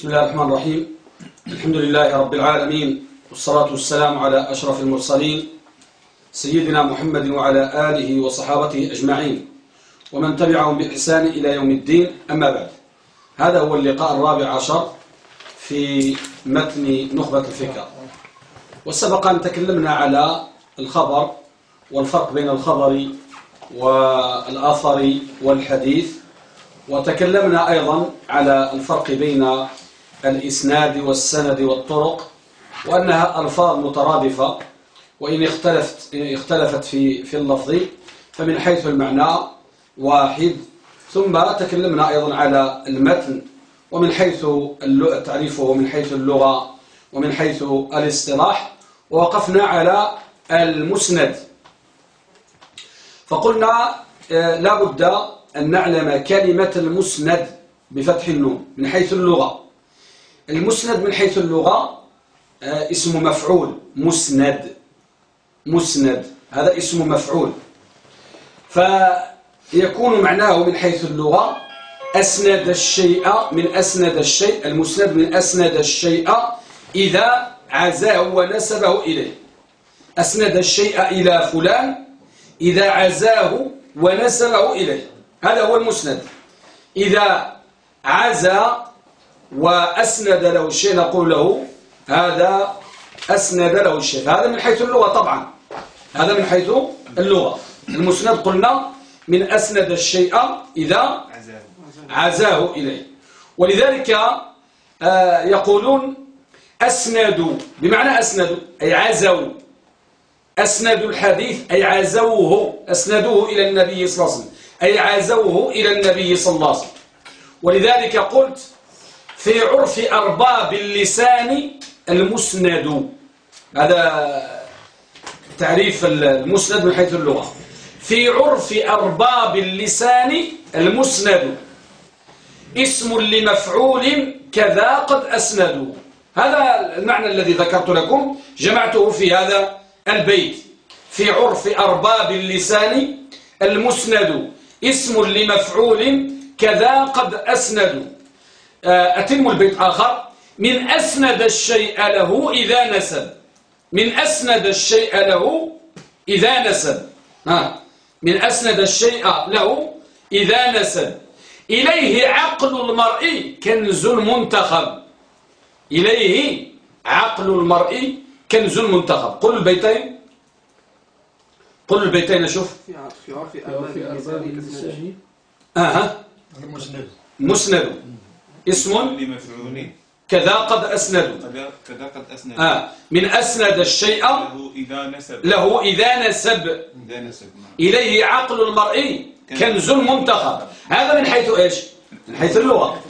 بسم الله الرحمن الرحيم. الحمد لله رب العالمين والصلاة والسلام على أشرف المرسلين سيدنا محمد وعلى آله وصحابته أجمعين ومن تبعهم بإحسان إلى يوم الدين أما بعد. هذا هو اللقاء الرابع عشر في متن نخبة الفكر. وسبق أن تكلمنا على الخبر والفرق بين الخبر والآثر والحديث وتكلمنا أيضا على الفرق بين الإسناد والسند والطرق وأنها ألفاظ مترادفة وإن اختلفت, اختلفت في, في اللفظ فمن حيث المعنى واحد. ثم تكلمنا أيضا على المتن ومن حيث تعريفه ومن حيث اللغة ومن حيث الاصطلاح ووقفنا على المسند. فقلنا آه، لا بد أن نعلم كلمة المسند بفتح النون من حيث اللغة. المسند من حيث اللغة آه، اسم مفعول. مسند. مسند. هذا اسم مفعول. فيكون معناه من حيث اللغة أسند الشيء من أسند الشيء المسند من أسند الشيء إذا عزاه ونسبه إليه. أسند الشيء إلى فلان إذا عزاه ونسبه إليه. هذا هو المسند. إذا عزى وأسند له الشيء نقول له هذا أسند له الشيء هذا من حيث اللغة طبعا. هذا من حيث اللغة. المسند قلنا من أسند الشيء إذا عزاه إليه. ولذلك آه، يقولون أسندوا بمعنى أسندوا أي عزوا. أسندوا الحديث أي عزوه أسندوه إلى النبي صلى الله عليه وسلم. أي عزوه إلى النبي صلى الله عليه وسلم. ولذلك قلت في عرف أرباب اللسان المسند. هذا تعريف المسند من حيث اللغة. في عرف أرباب اللسان المسند. اسم لمفعول كذا قد أسندوا هذا المعنى الذي ذكرت لكم جمعته في هذا البيت. في عرف أرباب اللسان المسند. اسم لمفعول كذا قد أسند. أتم البيت آخر. من أسند الشيء له إذا نسب. من أسند الشيء له إذا نسب. ها. من أسند الشيء له إذا نسب. إليه عقل المرء كنز منتخب إليه عقل المرء كنز منتخب قل البيتين. قل البيتين شوف. في عرف أرباب النساء أها. مسند. مسند اسم لمفعول كذا قد أسند. كذا قد أسند. آه من أسند الشيء له إذا نسب. له إذا نسب, إذا نسب. نعم. إليه عقل المرء كنز منتخب. هذا من حيث إيش؟ من حيث اللغة.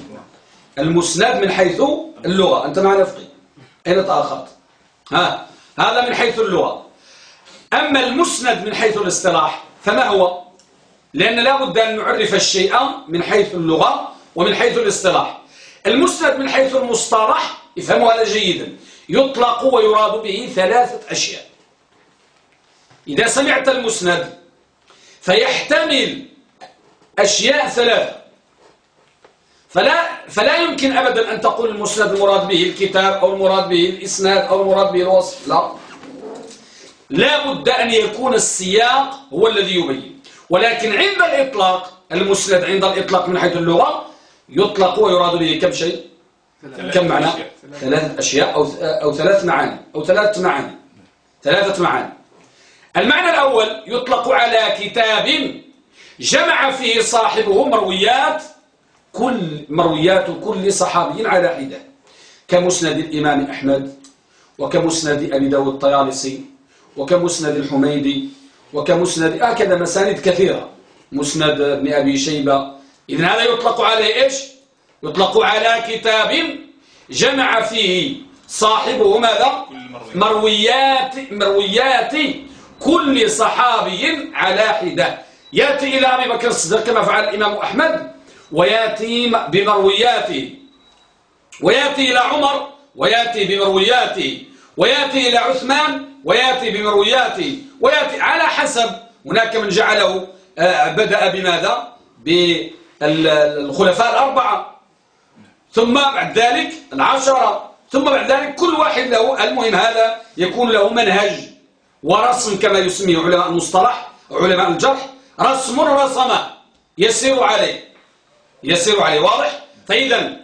المسند من حيث اللغة. أنت معنا فقي أين تأخرت؟ ها هذا من حيث اللغة. أما المسند من حيث الاصطلاح فما هو؟ لأن لا بد أن نعرف الشيء من حيث اللغة ومن حيث الاصطلاح. المسند من حيث المصطلح افهموا هذا جيدا. يطلق ويراد به ثلاثة أشياء. إذا سمعت المسند فيحتمل أشياء ثلاثة. فلا, فلا يمكن أبدا أن تقول المسند المراد به الكتاب أو المراد به الإسناد أو المراد به الوصف. لا. لا بد أن يكون السياق هو الذي يبين. ولكن عند الإطلاق المسند عند الإطلاق من حيث اللغة يطلق ويراد به كم شيء؟ كم معنى؟ ثلاثة أشياء أو, أو ثلاث معاني. أو ثلاثة معاني. ثلاثة معاني. المعنى الأول يطلق على كتاب جمع فيه صاحبه مرويات كل مرويات كل صحابي على حدة كمسند الإمام أحمد وكمسند أبي داود الطيالسي وكمسند الحميدي وكمسند هكذا مساند كثيرة. مسند ابن أبي شيبة إذن هذا يطلق عليه إيش؟ يطلق على كتاب جمع فيه صاحبه ماذا؟ مرويات مرويات كل صحابي على حدة. يأتي إلى أبي بكر الصديق كما فعل الإمام أحمد ويأتي بمروياته. ويأتي إلى عمر ويأتي بمروياته. ويأتي إلى عثمان ويأتي بمروياته. ويأتي على حسب. هناك من جعله آه، بدأ بماذا؟ بالخلفاء الأربعة ثم بعد ذلك العشرة ثم بعد ذلك كل واحد له المهم هذا يكون له منهج ورسم كما يسميه علماء المصطلح علماء الجرح رسم رسمة يسير عليه يسير عليه واضح؟ فإذا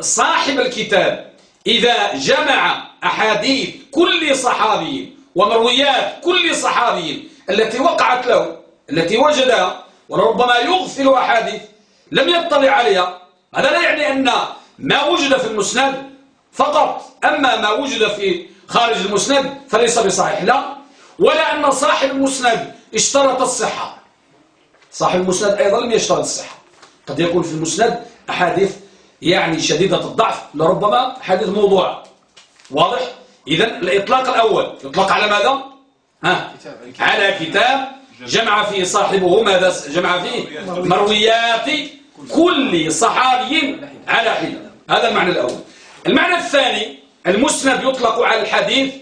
صاحب الكتاب إذا جمع أحاديث كل صحابي ومرويات كل صحابي التي وقعت له التي وجدها ولربما يغفل أحاديث لم يطلع عليها. هذا لا يعني أن ما وجد في المسند فقط. أما ما وجد في خارج المسند فليس بصحيح. لا. ولا أن صاحب المسند اشترط الصحة. صاحب المسند أيضا لم يشترط الصحة. قد يكون في المسند أحاديث يعني شديدة الضعف لربما حديث موضوع. واضح؟ إذا الإطلاق الأول. يطلق على ماذا؟ ها؟ على كتاب جمع فيه صاحبه ماذا جمع فيه مرويات كل صحابي على حدة. هذا المعنى الأول. المعنى الثاني المسند يطلق على الحديث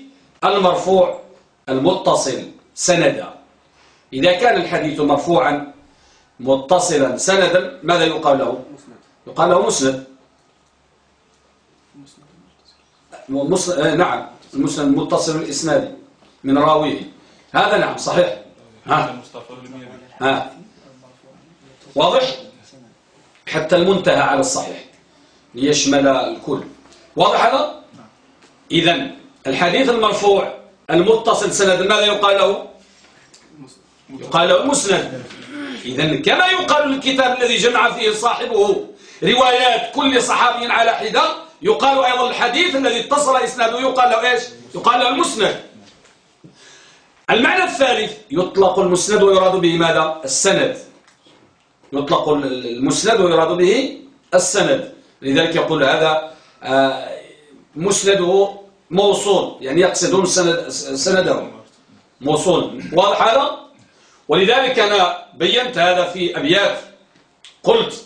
المرفوع المتصل سندا. إذا كان الحديث مرفوعا متصلا سندا ماذا يقال له؟ يقال له مسند. آه، نعم المسند متصل الإسناد من راويه. هذا نعم صحيح. ها؟ ها؟ واضح؟ حتى المنتهى على الصحيح. ليشمل الكل. واضح هذا؟ إذا الحديث المرفوع المتصل سند ماذا يقال له؟ يقال له المسند إذا كما يقال للكتاب الذي جمع فيه صاحبه روايات كل صحابي على حدة يقال أيضا الحديث الذي اتصل إسناده يقال له إيش؟ يقال له المسند. المعنى الثالث يطلق المسند ويراد به ماذا؟ السند. يطلق المسند ويراد به السند. لذلك يقول هذا آه، مسنده موصول يعني يقصدون سند سنده. موصول. واضح هذا؟ ولذلك أنا بينت هذا في أبيات. قلت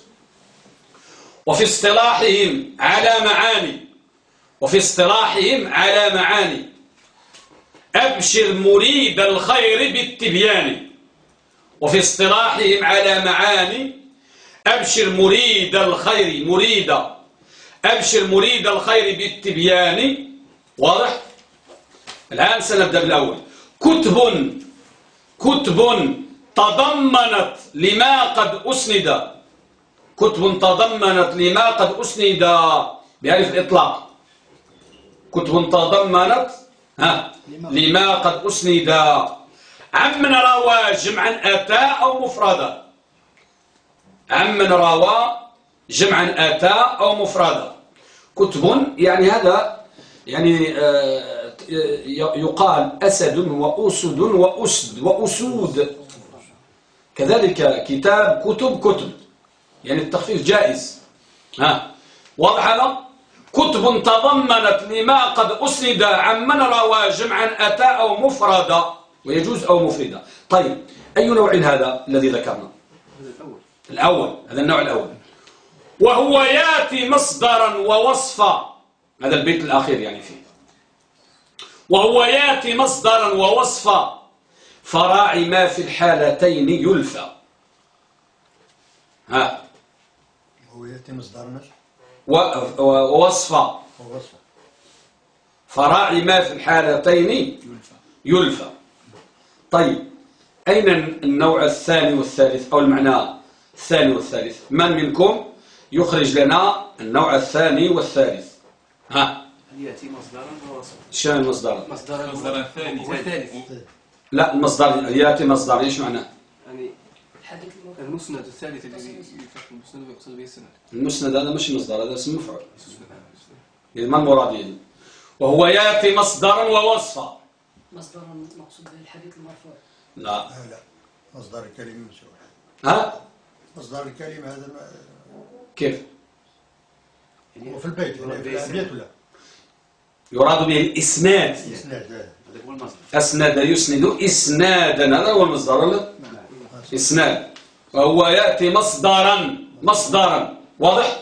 وفي اصطلاحهم على معاني. وفي اصطلاحهم على معاني. أبشر مريد الخير بالتبيان. وفي اصطلاحهم على معاني أبشر مريد الخير مريد أبشر مريد الخير بالتبيان. واضح؟ الآن سنبدأ بالأول. كتب كتب تضمنت لما قد أسند. كتب تضمنت لما قد أسند. بألف الإطلاق كتب تضمنت ها لما قد أسند. عمن روى جمعا أتى أو مفردا؟ عمن روى جمعا أتى أو مفردا؟ كتب يعني هذا يعني آه، يقال أسد وأسد وأسد وأسود. كذلك كتاب كتب كتب يعني التخفيف جائز. ها واضح هذا؟ كتب تضمنت لما قد أسند عن من روى جمعا أتى أو مفردا ويجوز أو مفردا طيب أي نوع هذا الذي ذكرنا؟ الأول الأول هذا النوع الأول. وهو يأتي مصدرا ووصفا. هذا البيت الأخير يعني فيه. وهو يأتي مصدرا ووصفا. فراعي ما في الحالتين يلفى. ها؟ هو يأتي مصدر ووصفا فراعي ما في الحالتين يلفى. طيب أين النوع الثاني والثالث أو المعنى الثاني والثالث؟ من منكم يخرج لنا النوع الثاني والثالث؟ ها. يأتي مصدرا ووصفا شنو المصدر؟ مصدر الثاني لا المصدر يأتي مصدر. إيش معناه المسند الثالث الذي يفتح المسند ويقصد به السند. المسند هذا مش مصدر هذا اسم مفعول يعني ما المراد يعني وهو يأتي مصدرا ووصفا. مصدرا مقصود به الحديث المرفوع لا. لا مصدر الكلمة مش ها؟ مصدر الكلمة هذا ما... كيف؟ وفي البيت في البيت ولا؟ يراد به الإسناد. إسناد أسند يسند إسنادا هذا هو المصدر ولا؟ إسناد. وهو يأتي مصدرا مصدرا. واضح؟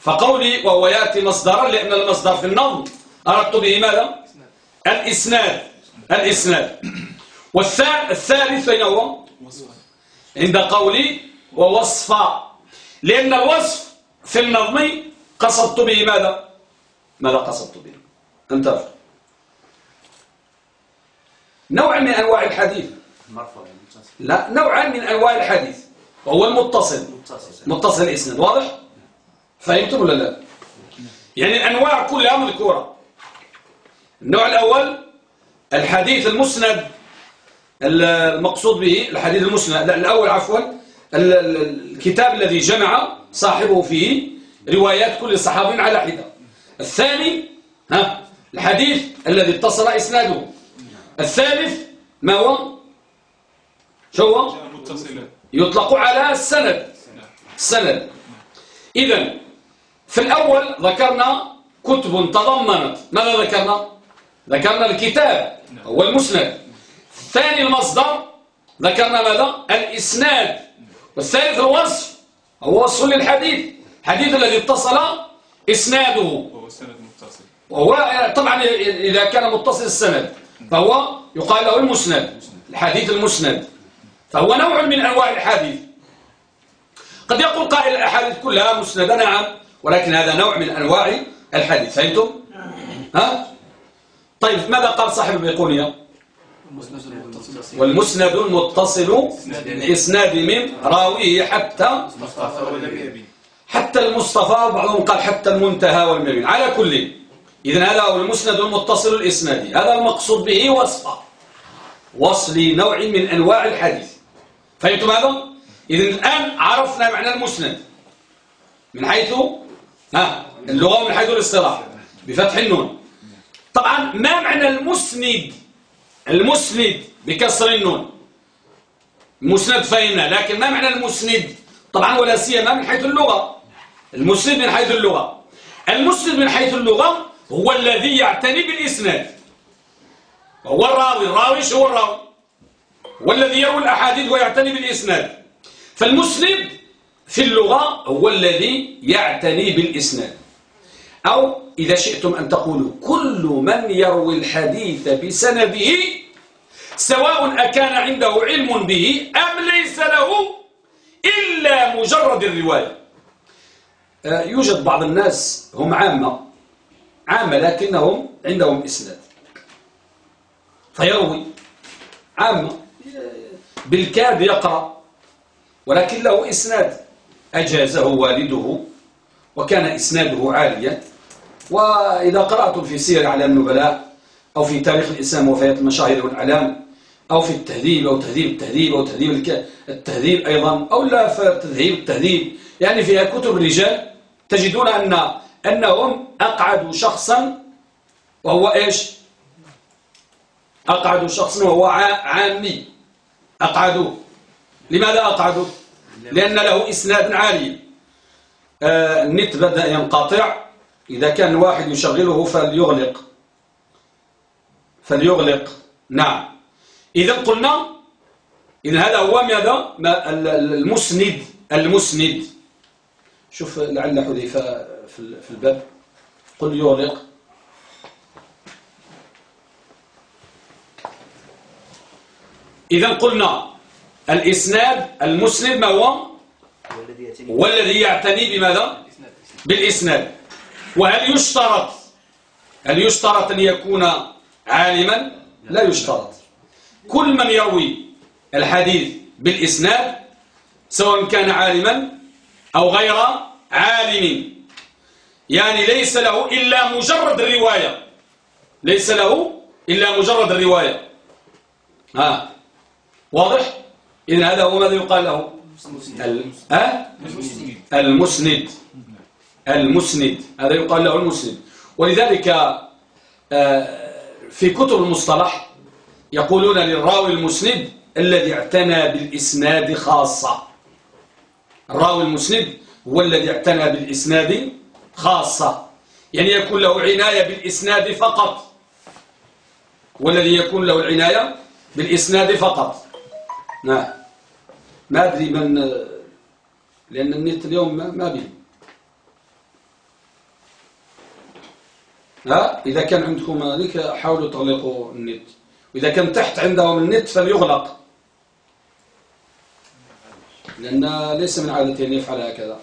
فقولي وهو يأتي مصدرا لأن المصدر في النظم. أردت به ماذا؟ الإسناد. الإسناد. والثالث أين هو؟ عند قولي ووصفا لأن الوصف في النظم قصدت به ماذا؟ ماذا قصدت به؟ انتظر. نوع من أنواع الحديث. لا نوعا من أنواع الحديث. وهو المتصل. متصل. الإسناد واضح؟ فهمتم ولا لا؟ يعني الأنواع كلها مذكورة. النوع الأول الحديث المسند المقصود به الحديث المسند. الأول عفوا الكتاب الذي جمع صاحبه فيه روايات كل صحابي على حدة. الثاني ها الحديث الذي اتصل إسناده. الثالث ما هو؟ شو هو؟ يطلق على السند السند إذا في الأول ذكرنا كتب تضمنت. ماذا ذكرنا؟ ذكرنا الكتاب هو المسند. ثاني المصدر ذكرنا ماذا؟ الإسناد. والثالث الوصف هو وصف للحديث. الحديث الذي اتصل إسناده. وهو السند المتصل وهو طبعا إذا كان متصل السند فهو يقال له المسند. الحديث المسند. فهو نوع من أنواع الحديث قد يقول قائل الأحاديث كلها مسندة نعم ولكن هذا نوع من أنواع الحديث فهمتم؟ ها؟ طيب ماذا قال صاحب البيقونية؟ والمسند المتصل الإسناد من راويه حتى حتى المصطفى بعضهم قال حتى المنتهى والمبين على كل إذن هذا هو المسند المتصل الإسنادي هذا المقصود به وصفه وصل نوع من أنواع الحديث فهمتم هذا؟ إذن الآن عرفنا معنى المسند. من حيث ها اللغة ومن حيث الاصطلاح بفتح النون. طبعا ما معنى المسند؟ المسند بكسر النون. مسند فهمنا لكن ما معنى المسند؟ طبعا ولا سيما من حيث اللغة. المسند من حيث اللغة. المسند من حيث اللغة هو الذي يعتني بالإسناد. هو الراوي. الراوي شو الراوي؟ والذي يروي الأحاديث ويعتني بالإسناد. فالمسند في اللغة هو الذي يعتني بالإسناد. أو إذا شئتم أن تقولوا كل من يروي الحديث بسنده سواء أكان عنده علم به أم ليس له إلا مجرد الرواية. آه، يوجد بعض الناس هم عامة عامة لكنهم عندهم إسناد. فيروي عامة بالكاد يقرأ ولكن له إسناد. أجازه والده وكان إسناده عاليا. وإذا قرأتم في سير على النبلاء أو في تاريخ الإسلام وفيات المشاهير والأعلام أو في التهذيب أو تهذيب التهذيب أو تهذيب التهذيب أيضا أو لا في تهذيب التهذيب. يعني فيها كتب الرجال تجدون أن أنهم أقعدوا شخصا وهو إيش؟ أقعدوا شخصا وهو عامي. أقعدوا لماذا أقعدوا لأن له إسناد عالي. آه النت بدأ ينقطع. إذا كان واحد يشغله فليغلق. فليغلق. نعم. إذا قلنا إذا هذا هو ماذا؟ المسند. المسند. شوف لعل حذيفة في الباب. قل يغلق. إذا قلنا الإسناد المسند ما هو؟ والذي يعتني بماذا؟ بالإسناد. وهل يشترط؟ هل يشترط أن يكون عالما؟ لا يشترط. كل من يروي الحديث بالإسناد سواء كان عالما أو غير عالم يعني ليس له إلا مجرد الرواية. ليس له إلا مجرد الرواية. ها. واضح؟ إذن هذا هو ماذا يقال له؟ المسند. المسند. هذا يقال له المسند. ولذلك آه، في كتب المصطلح يقولون للراوي المسند الذي اعتنى بالإسناد خاصة. الراوي المسند هو الذي اعتنى بالإسناد خاصة. يعني يكون له عناية بالإسناد فقط. والذي يكون له العناية بالإسناد فقط. نعم ما أدري من لأن النت اليوم ما به ها؟ إذا كان عندكم هذيك حاولوا تغلقوا النت. وإذا كان تحت عندهم النت فليغلق. لأن ليس من عادته أن يفعل هكذا.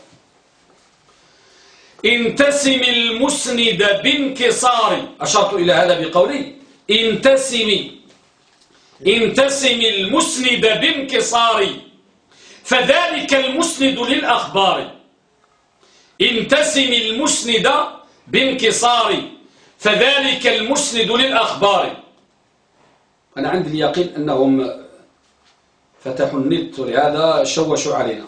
انتسم المسند بانكسار. أشرت إلى هذا بقولي. انتسم انتسم المسند بانكسار فذلك المسند للأخبار. انتسم المسند بانكسار فذلك المسند للأخبار. أنا عندي اليقين أنهم فتحوا النت ولهذا شوشوا علينا.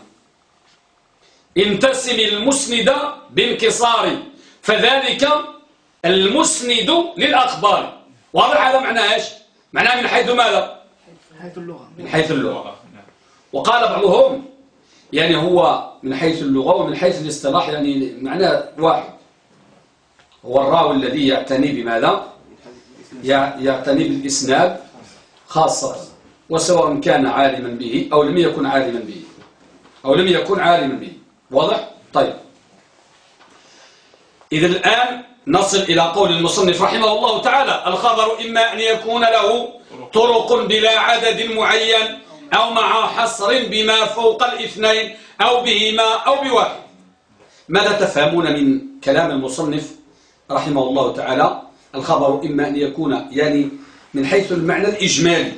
انتسم المسند بانكسار فذلك المسند للأخبار. واضح هذا معناه إيش؟ معناه من حيث ماذا؟ من حيث اللغة. من حيث اللغة. وقال بعضهم يعني هو من حيث اللغة ومن حيث الاصطلاح يعني معناه واحد. هو الراوي الذي يعتني بماذا؟ يعتني بالإسناد خاصة وسواء كان عالما به أو لم يكن عالما به. أو لم يكن عالما به. واضح؟ طيب. إذا الآن نصل إلى قول المصنف رحمه الله تعالى الخبر إما أن يكون له طرق بلا عدد معين أو مع حصر بما فوق الاثنين أو بهما أو بواحد. ماذا تفهمون من كلام المصنف رحمه الله تعالى؟ الخبر إما أن يكون يعني من حيث المعنى الإجمالي.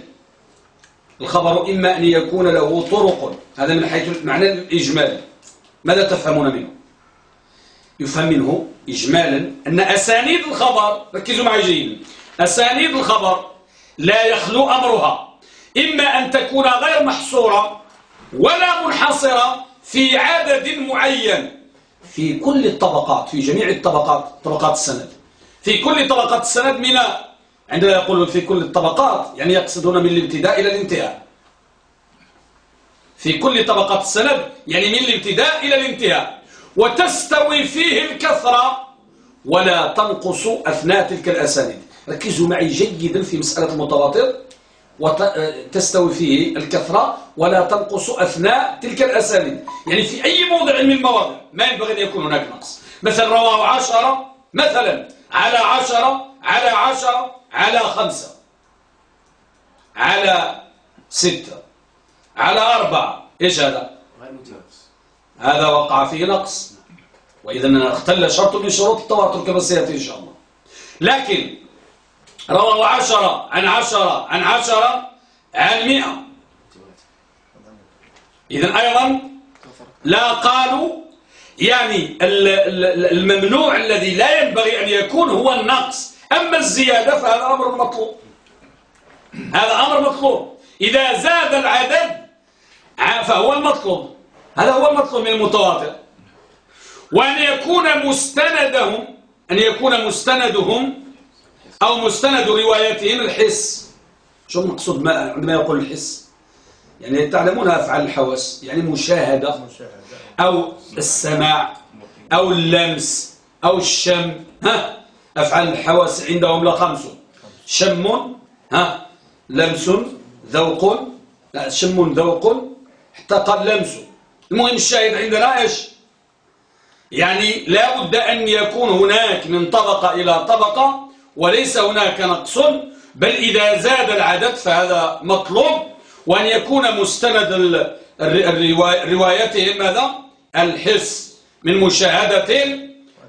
الخبر إما أن يكون له طرق هذا من حيث المعنى الإجمالي. ماذا تفهمون منه؟ يفهم منه إجمالا أن أسانيد الخبر ركزوا معي جيدا أسانيد الخبر لا يخلو أمرها إما أن تكون غير محصورة ولا منحصرة في عدد معين. في كل الطبقات في جميع الطبقات طبقات السند. في كل طبقات السند من عندما يقولون في كل الطبقات يعني يقصدون من الابتداء إلى الانتهاء. في كل طبقات السند يعني من الابتداء إلى الانتهاء. وتستوي فيه الكثرة ولا تنقص أثناء تلك الأسانيد. ركزوا معي جيدا في مسألة المتواتر. وتستوي فيه الكثرة ولا تنقص أثناء تلك الأسانيد. يعني في أي موضع من المواضع ما ينبغي أن يكون هناك نقص. مثلا رواه عشرة مثلا على عشرة على عشرة على خمسة على ستة على أربعة. إيش هذا؟ هذا وقع فيه نقص. وإذا اختل شرط من شروط التواتر كما سيأتي إن شاء الله. لكن رواه عشرة عن عشرة عن عشرة عن مئة. إذا أيضا لا قالوا يعني الممنوع الذي لا ينبغي أن يكون هو النقص. أما الزيادة فهذا أمر مطلوب. هذا أمر مطلوب. إذا زاد العدد فهو المطلوب. هذا هو المطلوب من المتواطئ. وأن يكون مستندهم أن يكون مستندهم أو مستند روايتهم الحس. شو المقصود عندما يقول الحس؟ يعني تعلمون أفعال الحواس يعني مشاهدة أو السماع أو اللمس أو الشم. ها؟ أفعال الحواس عندهم لخمس شم ها؟ لمس ذوق. لا شم ذوق. حتى قال لمس. المهم الشاهد عندنا إيش؟ يعني لا بد أن يكون هناك من طبقة إلى طبقة وليس هناك نقص بل إذا زاد العدد فهذا مطلوب وأن يكون مستند روايتهم ماذا؟ الحس من مشاهدة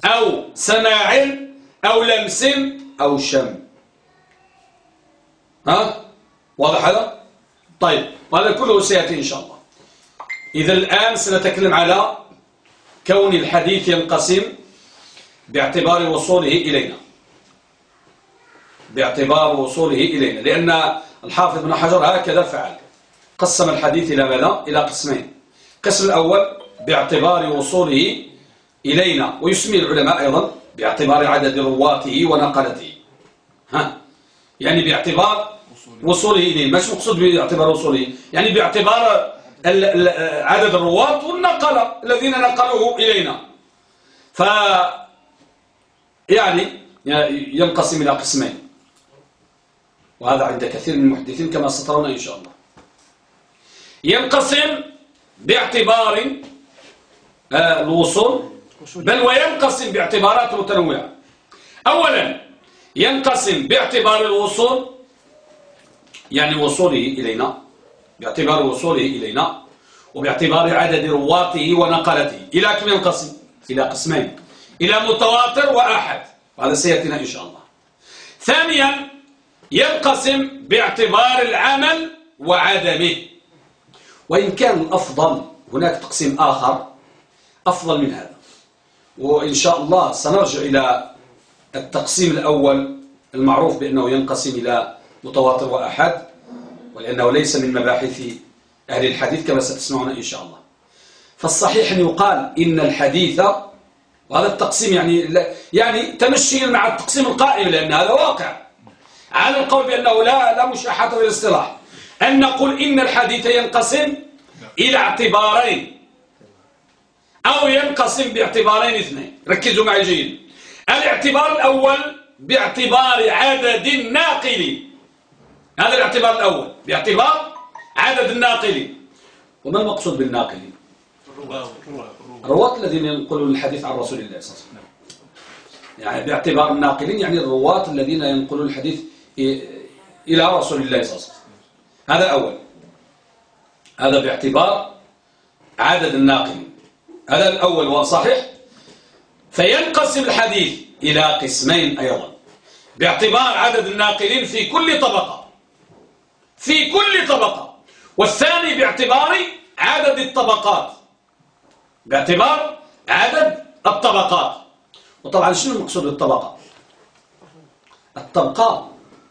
أو سماع أو لمس أو شم. ها؟ واضح هذا؟ طيب وهذا كله سيأتي إن شاء الله. إذا الآن سنتكلم على كون الحديث ينقسم باعتبار وصوله إلينا. باعتبار وصوله إلينا. لأن الحافظ بن حجر هكذا فعل. قسم الحديث إلى ماذا؟ إلى قسمين. القسم الأول باعتبار وصوله إلينا. ويسمي العلماء أيضا باعتبار عدد رواته ونقلته. ها؟ يعني باعتبار وصوله. إليه مش مقصود باعتبار وصوله. يعني باعتبار عدد الرواة والنقلة الذين نقلوه إلينا. ف يعني ينقسم إلى قسمين. وهذا عند كثير من المحدثين كما سترون إن شاء الله. ينقسم باعتبار آه، الوصول. بل وينقسم باعتبارات متنوعة. أولا ينقسم باعتبار الوصول يعني وصوله إلينا. باعتبار وصوله إلينا وباعتبار عدد رواته ونقلته إلى كم ينقسم إلى قسمين إلى متواتر وأحد. هذا سيأتينا إن شاء الله. ثانيا ينقسم باعتبار العمل وعدمه. وإن كان الأفضل هناك تقسيم آخر أفضل من هذا. وإن شاء الله سنرجع إلى التقسيم الأول المعروف بأنه ينقسم إلى متواتر وأحد. ولأنه ليس من مباحث أهل الحديث كما ستسمعون إن شاء الله. فالصحيح أن يقال إن الحديث وهذا التقسيم يعني يعني تمشي مع التقسيم القائم لأن هذا واقع. على القول بأنه لا لا مشاحة بالاصطلاح أن نقول إن الحديث ينقسم إلى اعتبارين. أو ينقسم باعتبارين اثنين. ركزوا معي جيد. الاعتبار الأول باعتبار عدد الناقلين هذا الاعتبار الأول باعتبار عدد الناقلين. وما المقصود بالناقلين؟ الرواة الذين ينقلون الحديث عن رسول الله صلى الله عليه وسلم. يعني باعتبار الناقلين يعني الرواة الذين ينقلون الحديث إلى رسول الله صلى الله عليه وسلم. هذا أول. هذا باعتبار عدد الناقلين. هذا الأول وصحيح فينقسم الحديث إلى قسمين أيضا. باعتبار عدد الناقلين في كل طبقة. في كل طبقة. والثاني باعتبار عدد الطبقات. باعتبار عدد الطبقات. وطبعا شنو المقصود بالطبقة؟ الطبقة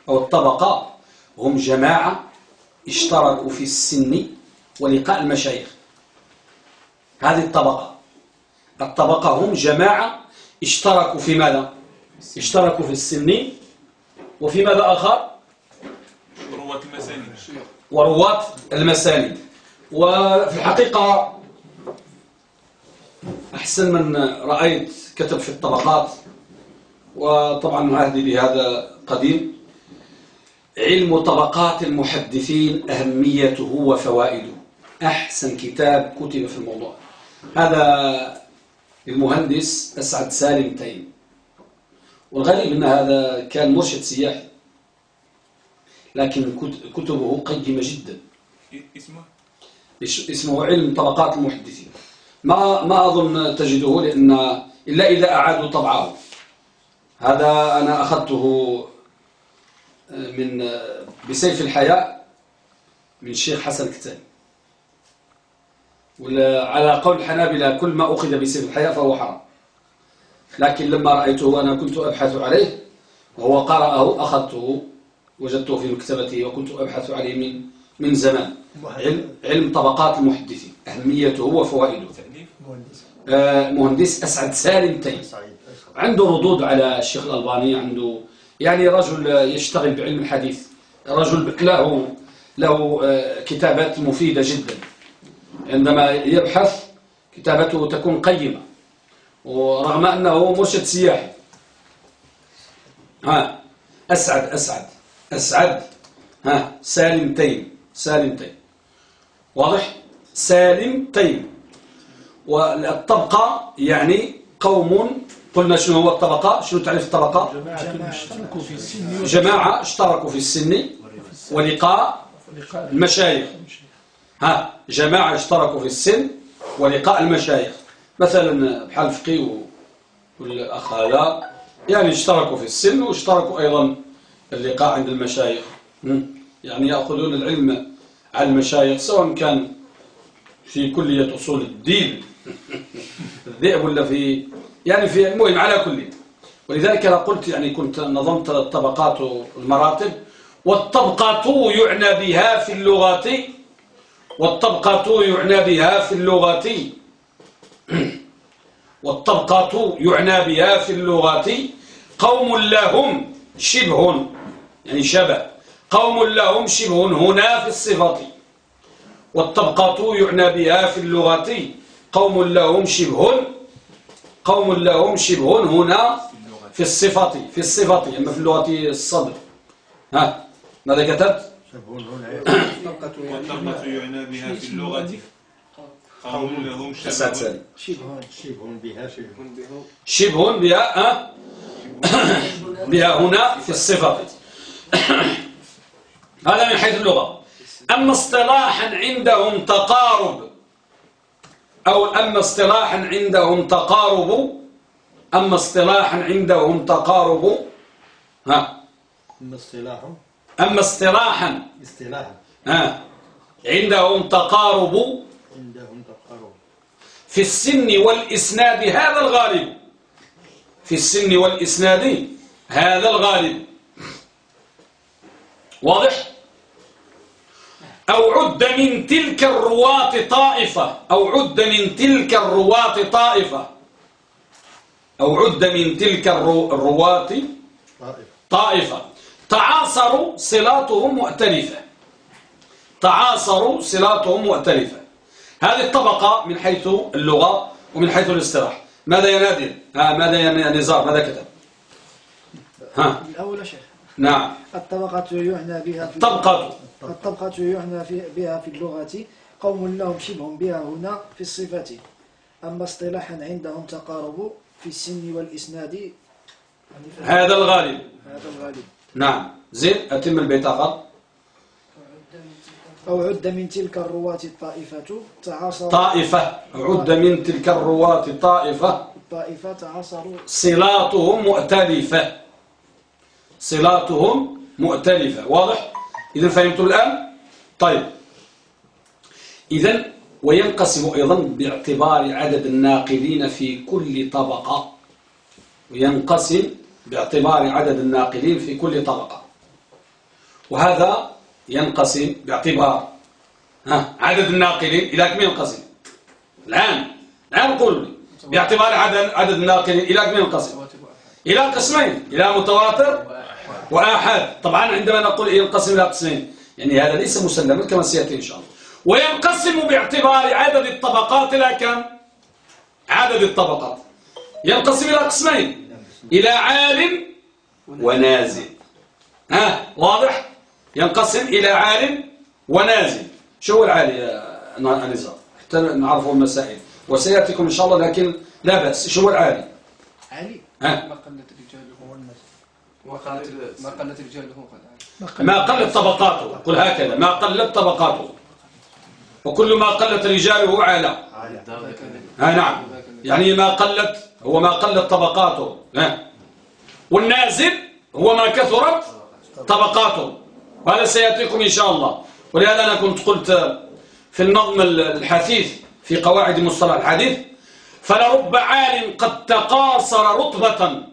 أو الطبقة هم جماعة اشتركوا في السن ولقاء المشايخ. هذه الطبقة. الطبقة هم جماعة اشتركوا في ماذا؟ اشتركوا في السن. وفي ماذا آخر؟ رواة المسانيد ورواة وفي الحقيقة أحسن من رأيت كتب في الطبقات وطبعا عهدي بهذا قديم. علم طبقات المحدثين أهميته وفوائده. أحسن كتاب كتب في الموضوع. هذا المهندس أسعد سالم تيم. والغريب أن هذا كان مرشد سياحي. لكن كتبه قيمة جدا. اسمه؟ اسمه علم طبقات المحدثين. ما ما أظن تجده لأن إلا إذا أعادوا طبعه. هذا أنا أخذته من بسيف الحياء من الشيخ حسن الكتاني. على قول الحنابلة كل ما أخذ بسيف الحياء فهو حرام. لكن لما رأيته أنا كنت أبحث عليه وهو قرأه أخذته. وجدته في مكتبته وكنت أبحث عليه من من زمان. علم, علم طبقات المحدثين. أهميته وفوائده. آه، مهندس أسعد سالم تيم. عنده ردود على الشيخ الألباني عنده يعني رجل يشتغل بعلم الحديث. رجل له له آه، كتابات مفيدة جدا. عندما يبحث كتابته تكون قيمة. ورغم أنه مرشد سياحي. ها أسعد أسعد. أسعد. ها سالم تيم سالم تيم واضح؟ سالم تيم والطبقة يعني قوم. قلنا شنو هو الطبقة؟ شنو تعريف الطبقة؟ جماعة اشتركوا في السن ولقاء المشايخ. ها جماعة اشتركوا في السن ولقاء المشايخ. مثلا بحال الفقي والأخ هذا يعني اشتركوا في السن واشتركوا أيضا اللقاء عند المشايخ. يعني يأخذون العلم على المشايخ سواء كان في كلية أصول الدين. الذئب ولا في؟ يعني في المهم على كل. ولذلك أنا قلت يعني كنت نظمت الطبقات المراتب والطبقات يعنى بها في اللغات. والطبقات يعنى بها في اللغات. والطبقات يعنى بها في اللغات. قوم لهم شبه. يعني شبه. قوم لهم شبه هنا في الصفة. والطبقات يعنى بها في اللغة. قوم لهم شبه قوم لهم شبه هنا في الصفة. في الصفة. أما في اللغة الصدر. ها؟ ماذا كتبت؟ والطبقة يعنى بها في اللغة. قوم لهم شبه شبه بها شبه شبه بها. بها هنا في الصفة. هذا من حيث اللغة. أما اصطلاحا عندهم تقارب؟ أو أما اصطلاحا عندهم تقارب؟ أما اصطلاحا عندهم تقارب؟ ها؟ أما اصطلاح أما اصطلاحا. اصطلاحا. ها؟ عندهم تقارب؟ عندهم تقارب. في السن والإسناد هذا الغالب. في السن والإسناد هذا الغالب. واضح؟ أو عد من تلك الرواة طائفة. أو عد من تلك الرواة طائفة. أو عد من تلك الرواة طائف طائفة. تعاصروا صلاتهم مؤتلفة. تعاصروا صلاتهم مؤتلفة. هذه الطبقة من حيث اللغة ومن حيث الاصطلاح. ماذا يا نادر ماذا يا نزار ماذا كتب؟ ها؟ الأول شيخ نعم. الطبقة يعنى بها في الطبقة. الطبقة يعنى بها في اللغة. قوم لهم شبه بها هنا في الصفة. أما اصطلاحا عندهم تقارب في السن والإسناد. هذا الغالب. هذا الغالب. نعم. زين أتم البيت أخر أو عد من تلك الرواة الطائفة. تعاصروا. طائفة. عد من تلك الرواة طائفة طائفة تعاصروا. صلاتهم مؤتلفة. صلاتهم مؤتلفة واضح؟ إذا فهمتم الآن؟ طيب. إذا وينقسم أيضا باعتبار عدد الناقلين في كل طبقة. وينقسم باعتبار عدد الناقلين في كل طبقة. وهذا ينقسم باعتبار ها عدد الناقلين. إلى كم ينقسم؟ الآن. الآن قل لي. باعتبار عدد عدد الناقلين إلى كم ينقسم؟ إلى قسمين. إلى متواتر؟ وآحاد. طبعا عندما نقول ينقسم إلى قسمين يعني هذا ليس مسلما كما سيأتي إن شاء الله. وينقسم باعتبار عدد الطبقات إلى كم؟ عدد الطبقات. ينقسم إلى قسمين. إلى عال ونازل. ها واضح؟ ينقسم إلى عال ونازل. شو هو العالي يا نزار؟ حتى نعرفوا المسائل. وسيأتيكم إن شاء الله لكن لا بأس. شو هو العالي عالي ها؟ ما قلت رجاله ما قلت ما قلت رجاله ما قلت طبقاته. قل هكذا. ما قلت طبقاته. وكل ما قلت رجاله عالى ها نعم. يعني ما قلت هو ما قلت طبقاته. ها والنازل هو ما كثرت طبقاته. وهذا سيأتيكم إن شاء الله. ولهذا أنا كنت قلت في النظم الحثيث في قواعد مصطلح الحديث فلرب عال قد تقاصر رتبة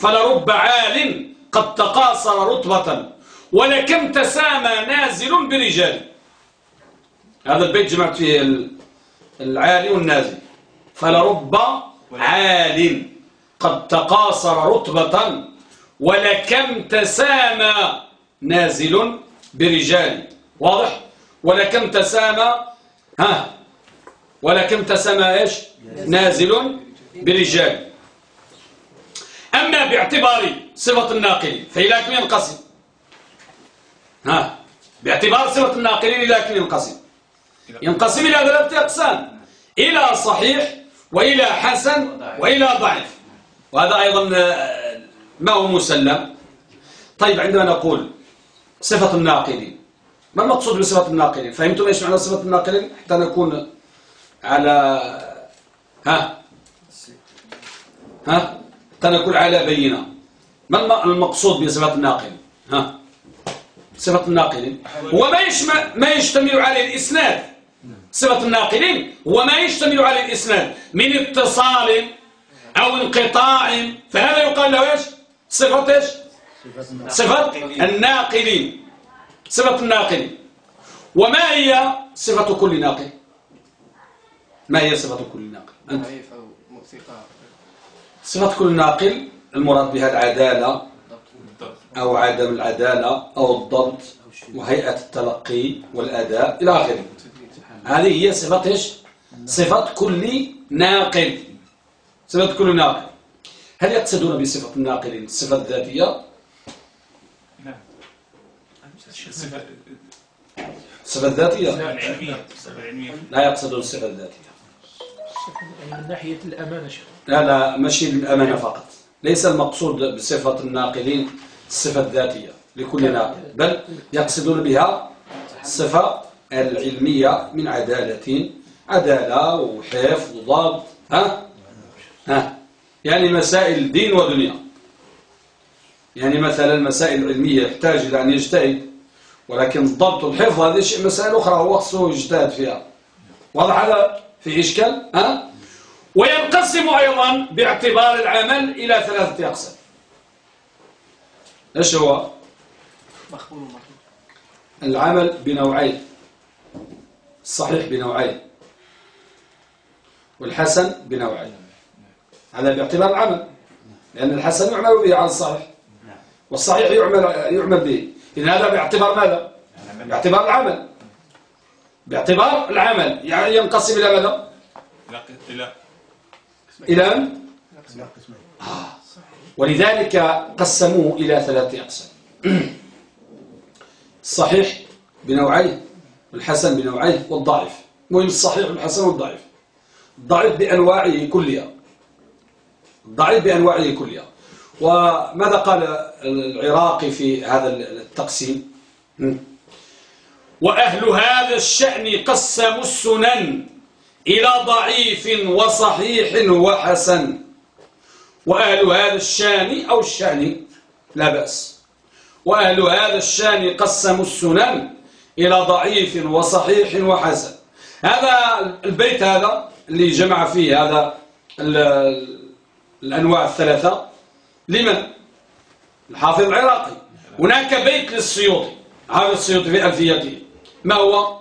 فلرب عال قد تقاصر رتبة ولكم تسامى نازل برجال. هذا البيت جمعت فيه العالي والنازل. فلرب عال قد تقاصر رتبة ولكم تسامى نازل برجال. واضح؟ ولكم تسامى ها؟ ولكم تسامى إيش؟ نازل برجال. أما باعتبار صفة الناقل فإلى كم ينقسم. ها باعتبار صفة الناقلين إلى كم ينقسم. ينقسم إلى ثلاثة أقسام إلى صحيح وإلى حسن وإلى ضعيف. وهذا أيضا آه، ما هو مسلم؟ طيب عندما نقول صفة الناقلين ما المقصود بصفة الناقلين فهمتم إيش معنى صفة الناقلين حتى نكون على ها؟ ها؟ نكون على بينة ما المقصود بصفة الناقلين ها؟ صفة الناقلين هو ما يشمل ما يشتمل عليه الإسناد. صفة الناقلين هو ما يشتمل عليه الإسناد. من اتصال أو انقطاع. فهذا يقال له إيش؟ صفة إيش؟ صفة الناقلين صفة الناقل. وما هي صفة كل ناقل؟ ما هي صفة كل ناقل؟ أنت. صفة كل ناقل المراد بها العدالة أو عدم العدالة أو الضبط وهيئة التلقي والأداء إلى آخره. هذه هي صفة إيش؟ صفة كل ناقل. صفة كل ناقل. هل يقصدون بصفة الناقل الصفة الذاتية الصفة الذاتية لا يقصد الصفة الذاتية من ناحية الأمانة شيخ لا لا ماشي الأمانة فقط. ليس المقصود بصفة الناقلين الصفة الذاتية لكل ناقل بل يقصدون بها الصفة العلمية من عدالة عدالة وحفظ وضبط. ها؟ ها؟ يعني مسائل دين ودنيا. يعني مثلا المسائل العلمية يحتاج إلى أن يجتهد ولكن الضبط والحفظ هذه شيء مسائل أخرى هو خصه يجتهد فيها. واضح هذا؟ في إشكال ها؟ وينقسم أيضا باعتبار العمل إلى ثلاثة أقسام. إيش هو؟ العمل بنوعين. الصحيح بنوعين. والحسن بنوعين. هذا باعتبار العمل. لأن الحسن يعمل به على الصحيح. والصحيح يعمل يعمل به. إذن هذا باعتبار ماذا؟ باعتبار العمل. باعتبار العمل. يعني ينقسم إلى ماذا؟ إلى إلى آه. ولذلك قسموه إلى ثلاثة أقسام. الصحيح بنوعين والحسن بنوعين والضعيف. مهم الصحيح والحسن والضعيف. الضعيف بأنواعه كلها. الضعيف بأنواعه كلها. وماذا قال العراقي في هذا التقسيم؟ وأهل هذا الشأن قسموا السنن إلى ضعيف وصحيح وحسن. وأهل هذا الشأن أو الشأن لا بأس. وأهل هذا الشأن قسموا السنن إلى ضعيف وصحيح وحسن. هذا البيت هذا اللي جمع فيه هذا الأنواع الثلاثة. لمن؟ الحافظ العراقي. هناك بيت للسيوطي. حافظ السيوطي في ألفيته. ما هو؟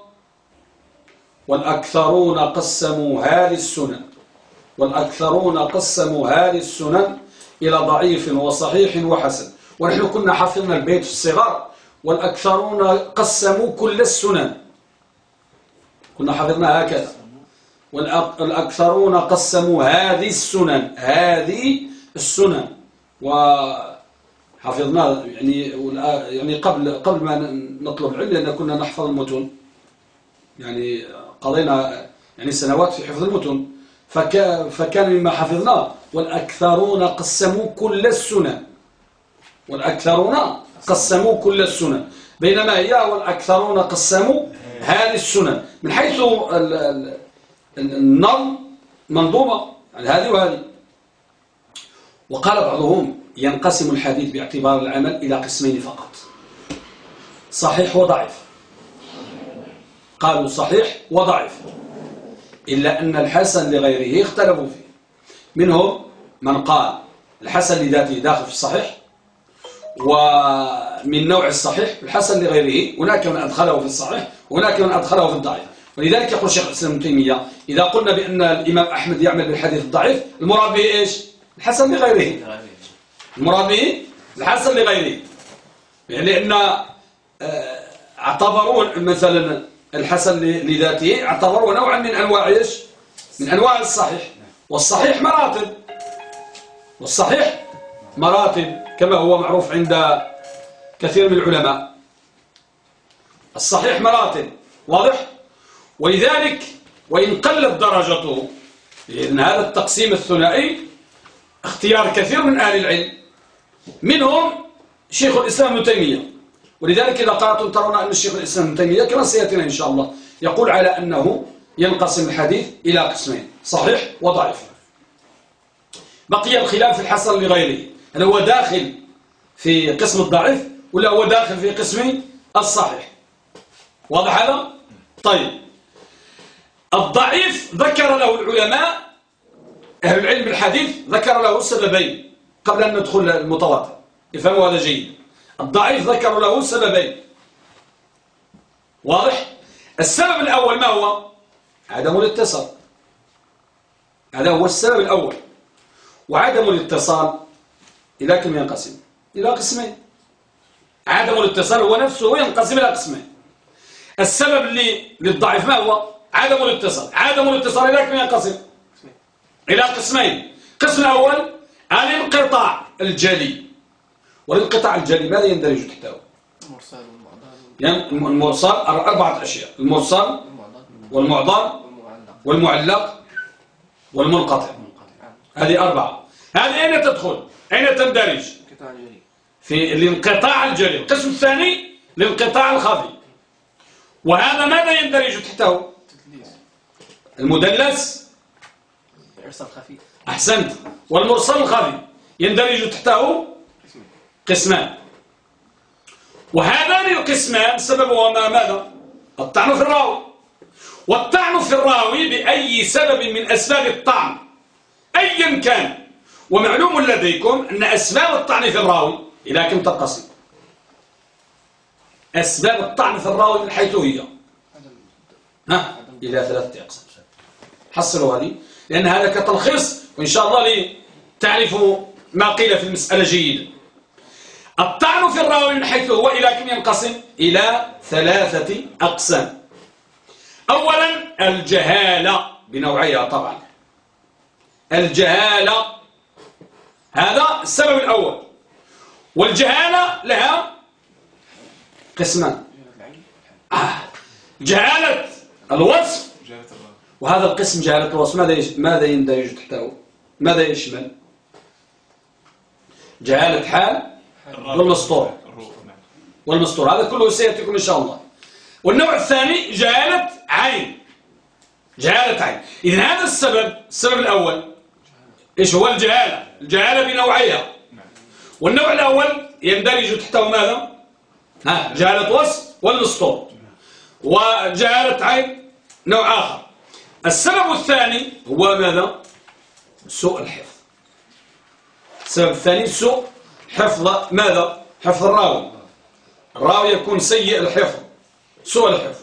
والأكثرون قسموا هذه السنن. والأكثرون قسموا هذه السنن إلى ضعيف وصحيح وحسن. ونحن كنا حفظنا البيت في الصغار. والأكثرون قسموا كل السنن. كنا حفظنا هكذا. والأكثرون قسموا هذه السنن. هذه السنن. وحفظنا يعني يعني قبل قبل ما نطلب العلم لأن كنا نحفظ المتون. يعني قضينا يعني سنوات في حفظ المتون. فكان مما حفظناه. والأكثرون قسموا كل السنن. والأكثرون قسموا كل السنن. بينما هي والأكثرون قسموا هذه السنن. من حيث النظم منظومة. يعني هذه وهذه. وقال بعضهم ينقسم الحديث باعتبار العمل إلى قسمين فقط. صحيح وضعيف قالوا صحيح وضعيف إلا أن الحسن لغيره اختلفوا فيه. منهم من قال الحسن لذاته داخل في الصحيح ومن نوع الصحيح الحسن لغيره. هناك من أدخله في الصحيح وهناك من أدخله في الضعيف. ولذلك يقول الشيخ الإسلام ابن تيمية إذا قلنا بأن الإمام أحمد يعمل بالحديث الضعيف المراد به إيش؟ الحسن لغيره. المراد به الحسن لغيره يعني لأن آه، اعتبروا مثلا الحسن لذاته اعتبروا نوعا من أنواع إيش؟ من أنواع الصحيح. والصحيح مراتب. والصحيح مراتب كما هو معروف عند كثير من العلماء. الصحيح مراتب واضح؟ ولذلك وإن قلت درجته لأن هذا التقسيم الثنائي اختيار كثير من أهل العلم. منهم شيخ الإسلام ابن تيمية. ولذلك إذا قرأتم ترون أن الشيخ الإسلام ابن تيمية كما سيأتينا إن شاء الله. يقول على أنه ينقسم الحديث إلى قسمين صحيح وضعيف. بقي الخلاف الحسن لغيره هل هو داخل في قسم الضعيف ولا هو داخل في قسم الصحيح؟ واضح هذا؟ طيب. الضعيف ذكر له العلماء أهل العلم الحديث ذكر له سببين. قبل أن ندخل المتواتر. افهموا هذا جيد. الضعيف ذكر له سببين. واضح؟ السبب الأول ما هو؟ عدم الاتصال. هذا هو السبب الأول. وعدم الاتصال إلى كم ينقسم؟ إلى قسمين. عدم الاتصال هو نفسه ينقسم إلى قسمين. السبب اللي للضعيف ما هو؟ عدم الاتصال. عدم الاتصال إلى كم ينقسم؟ إلى قسمين. قسم الأول الانقطاع الجلي. والانقطاع الجلي ماذا يندرج تحته؟ المرسل يعني المرسل أربعة أشياء. المرسل والمعضل والمعلق. والمنقطع. هذه أربعة. هذه أين تدخل؟ أين تندرج؟ في الانقطاع الجلي. القسم الثاني الانقطاع الخفي. وهذا ماذا يندرج تحته؟ المدلس. الإرسال الخفي. أحسنت. والمرسل الخفي يندرج تحته قسمان. وهذان القسمان سببهما ماذا؟ الطعن في الراوي. والطعن في الراوي بأي سبب من أسباب الطعن؟ أيا كان. ومعلوم لديكم أن أسباب الطعن في الراوي إلى كم تنقسم أسباب الطعن في الراوي من حيث هي. ها؟ إلى ثلاثة أقسام. حصلوا هذه. لأن هذا كتلخيص وإن شاء الله لتعرفوا ما قيل في المسألة جيدا الطعن في الراوي من حيث هو إلى كم ينقسم؟ إلى ثلاثة أقسام. أولا الجهالة بنوعيها طبعا. الجهالة هذا السبب الأول. والجهالة لها قسمان. آه. جهالة الوصف وهذا القسم جهالة الوصف ماذا ماذا يندرج تحته؟ ماذا يشمل؟ جهالة حال والمسطور والمسطور هذا كله سيأتيكم إن شاء الله. والنوع الثاني جهالة عين. جهالة عين. إذن هذا السبب السبب الأول. إيش هو الجهالة الجهالة بنوعيها. والنوع الأول يندرج تحته ماذا؟ ها جهالة وصف والمسطور وجهالة عين نوع آخر. السبب الثاني هو ماذا؟ سوء الحفظ. السبب الثاني سوء حفظ ماذا؟ حفظ الراوي. الراوي يكون سيء الحفظ. سوء الحفظ.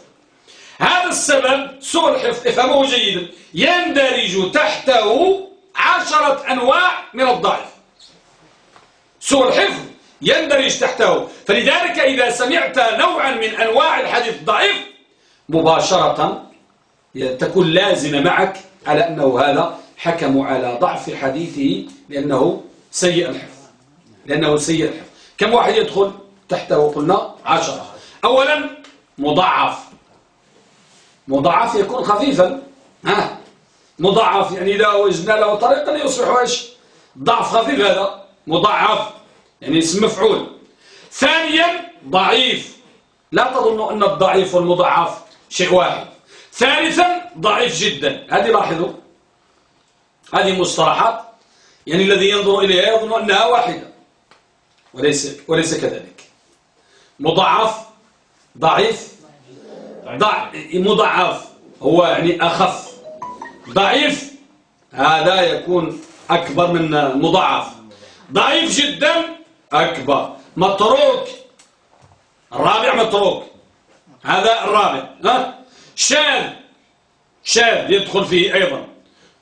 هذا السبب سوء الحفظ. افهموه جيدا. يندرج تحته عشرة أنواع من الضعف. سوء الحفظ يندرج تحته. فلذلك إذا سمعت نوعا من أنواع الحديث الضعيف مباشرة تكون لازمة معك على أنه هذا حكموا على ضعف حديثه لأنه سيء الحفظ. لأنه سيء الحفظ. كم واحد يدخل تحته قلنا عشرة. أولا مضاعف. مضاعف يكون خفيفا. ها؟ مضاعف يعني إذا وجدنا له طريقا يصبح إيش؟ ضعف خفيف هذا. مضاعف يعني اسم مفعول. ثانيا ضعيف. لا تظنوا أن الضعيف والمضاعف شيء واحد. ثالثا ضعيف جدا. هذه لاحظوا. هذه مصطلحات يعني الذي ينظر إليها يظن أنها واحدة. وليس, وليس كذلك. مضاعف ضعيف ضع مضاعف هو يعني أخف. ضعيف هذا يكون أكبر من مضاعف. ضعيف جدا أكبر. متروك الرابع متروك. هذا الرابع. ها؟ شاذ شاذ يدخل فيه أيضا.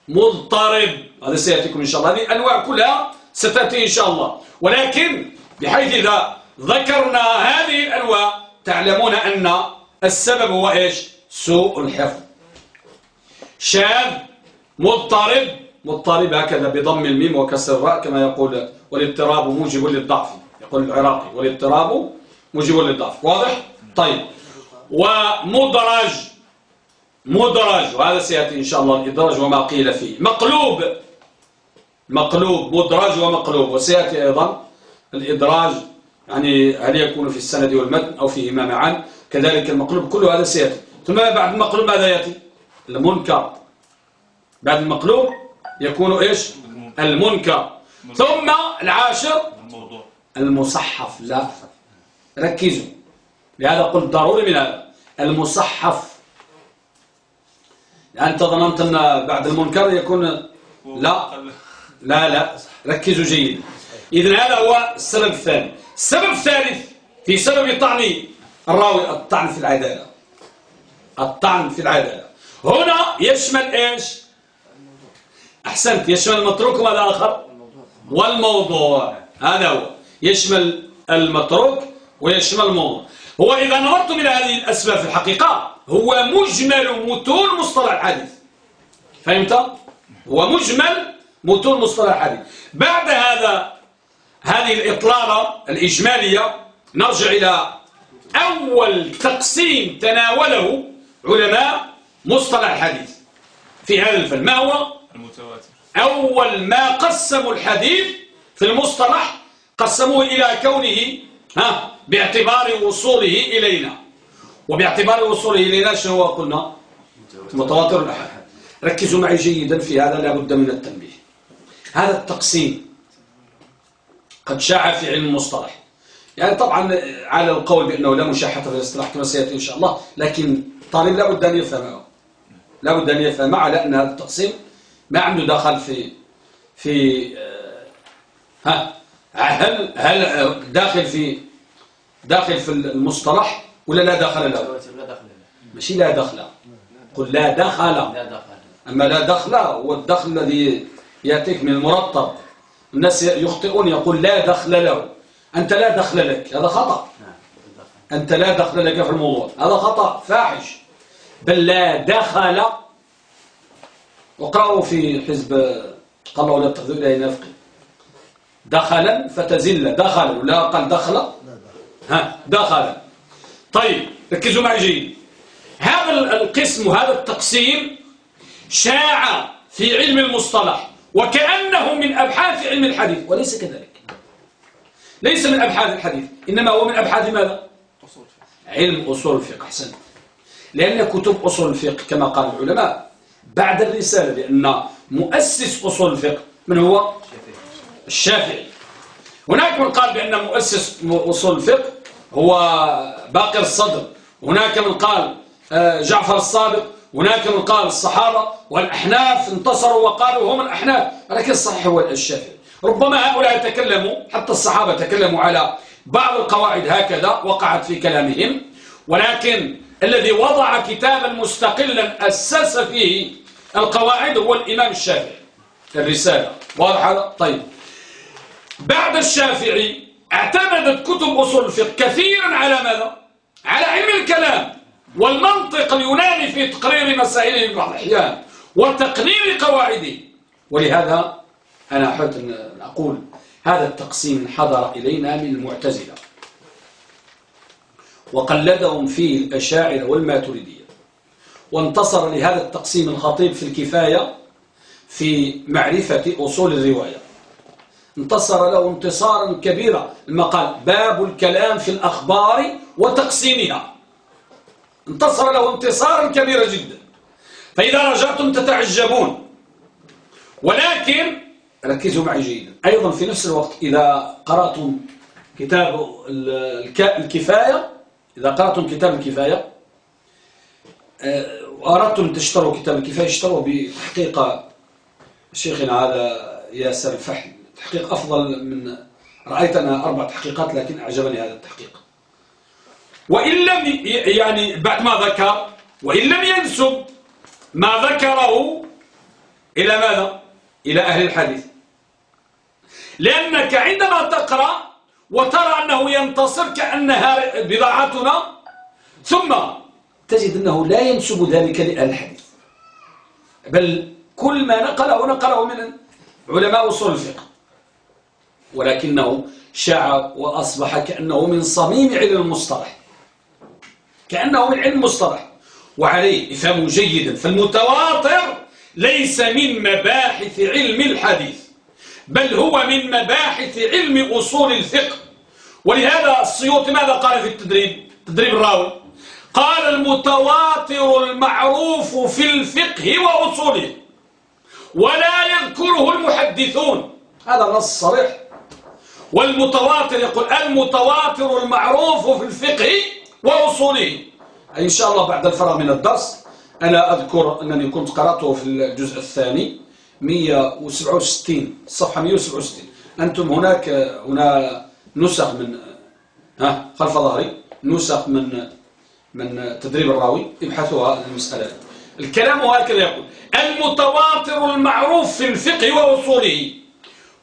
مضطرب. هذا سيأتيكم إن شاء الله. هذه أنواع كلها ستأتي إن شاء الله. ولكن بحيث إذا ذكرنا هذه الأنواع تعلمون أن السبب هو إيش؟ سوء الحفظ. شاذ مضطرب. مضطرب هكذا بضم الميم وكسر الراء كما يقول والاضطراب موجب للضعف. يقول العراقي والاضطراب موجب للضعف. واضح؟ طيب. ومدرج. مدرج وهذا سيأتي إن شاء الله الإدراج وما قيل فيه. مقلوب. مقلوب مدرج ومقلوب. وسيأتي أيضا الإدراج يعني هل يكون في السند والمتن أو فيهما معا. كذلك المقلوب كل هذا سيأتي. ثم بعد المقلوب ماذا يأتي؟ المنكر. بعد المقلوب يكون إيش؟ المنكر. ثم العاشر المصحف. لا ركزوا. لهذا قلت ضروري من هذا. المصحف. يعني أنت ظننت أن بعد المنكر يكون لا. لا لا. ركزوا جيدا إذن هذا هو السبب الثاني. السبب الثالث في سبب طعن الراوي الطعن في العدالة. الطعن في العدالة. هنا يشمل إيش؟ أحسنت. يشمل المتروك وماذا آخر والموضوع. هذا هو. يشمل المتروك ويشمل الموضوع. هو إذا نظرتم إلى هذه الأسباب في الحقيقة هو مجمل متون مصطلح الحديث. فهمت؟ هو مجمل متون مصطلح الحديث. بعد هذا هذه الإطلالة الإجمالية نرجع إلى أول تقسيم تناوله علماء مصطلح الحديث في هذا الفن. ما هو؟ المتواتر. أول ما قسموا الحديث في المصطلح قسموه إلى كونه ها باعتبار وصوله إلينا. وباعتبار وصوله إلينا شنو قلنا متواتر الأحد ركزوا معي جيدا في هذا لابد من التنبيه. هذا التقسيم قد شاع في علم المصطلح. يعني طبعا على القول بأنه لا مشاحة في الاصطلاح كما سيأتي إن شاء الله لكن الطالب لا بد أن يفهمه لا بد أن يفهم على أن هذا التقسيم ما عنده دخل في في ها هل هل داخل في داخل في المصطلح؟ ولا لا دخل له؟ ماشي لا دخل. قل لا دخل. أما لا دخل هو الدخل الذي يأتيك من المرطب الناس يخطئون يقول لا دخل له. أنت لا دخل لك. هذا خطأ. أنت لا دخل لك في الموضوع. هذا خطأ فاحش. بل لا دخل. وقرأوا في حزب قال الله لا تخذوا إليه نفقي دخلا فتزل. دخل. ولا قال دخل. ها دخل. طيب ركزوا معي جيد. هذا القسم وهذا التقسيم شاع في علم المصطلح وكأنه من أبحاث علم الحديث وليس كذلك. ليس من أبحاث الحديث إنما هو من أبحاث ماذا؟ علم أصول الفقه أحسن لأن كتب أصول الفقه كما قال العلماء بعد الرسالة لأن مؤسس أصول الفقه من هو؟ الشافعي. هناك من قال بأن مؤسس أصول الفقه هو باقر الصدر. هناك من قال آه، جعفر الصادق هناك من قال الصحابة والأحناف انتصروا وقالوا هم الأحناف ولكن الصحيح هو الشافعي. ربما هؤلاء تكلموا حتى الصحابة تكلموا على بعض القواعد هكذا وقعت في كلامهم ولكن الذي وضع كتابا مستقلا أسس فيه القواعد هو الإمام الشافعي. الرسالة واضح هذا؟ طيب. بعد الشافعي اعتمدت كتب أصول الفقه كثيرا على ماذا؟ على علم الكلام والمنطق اليوناني في تقرير مسائله بعض الأحيان وتقرير قواعده ولهذا أنا أحب أن أقول هذا التقسيم حضر إلينا من المعتزلة وقلدهم فيه الأشاعر والماتريدية وانتصر لهذا التقسيم الخطيب في الكفاية في معرفة أصول الرواية انتصر له انتصارا كبيرا. لما قال باب الكلام في الأخبار وتقسيمها. انتصر له انتصارا كبيرا جدا. فإذا رجعتم تتعجبون. ولكن ركزوا معي جيدا. أيضا في نفس الوقت إذا قرأتم كتاب الكفاية إذا قرأتم كتاب الكفاية آه، وأردتم تشتروا كتاب الكفاية اشتروا بتحقيق شيخنا هذا ياسر الفحل. تحقيق أفضل من رأيت أنا أربع تحقيقات لكن أعجبني هذا التحقيق. وإن لم يعني بعد ما ذكر وإن لم ينسب ما ذكره إلى ماذا؟ إلى أهل الحديث. لأنك عندما تقرأ وترى أنه ينتصر كأنها بضاعتنا ثم تجد أنه لا ينسب ذلك لأهل الحديث. بل كل ما نقله نقله من علماء أصول الفقه. ولكنه شاع وأصبح كأنه من صميم علم المصطلح. كأنه من علم المصطلح. وعليه افهموا جيدا فالمتواتر ليس من مباحث علم الحديث بل هو من مباحث علم أصول الفقه. ولهذا السيوطي ماذا قال في التدريب؟ تدريب الراوي. قال المتواتر المعروف في الفقه وأصوله ولا يذكره المحدثون. هذا نص صريح. والمتواتر يقول المتواتر المعروف في الفقه وأصوله إن شاء الله بعد الفراغ من الدرس أنا أذكر أنني كنت قرأته في الجزء الثاني 167 صفحة 167 أنتم هناك هنا نسخ من ها خلف ظهري نسخ من من تدريب الراوي ابحثوها المسألة. الكلام هكذا يقول المتواتر المعروف في الفقه وأصوله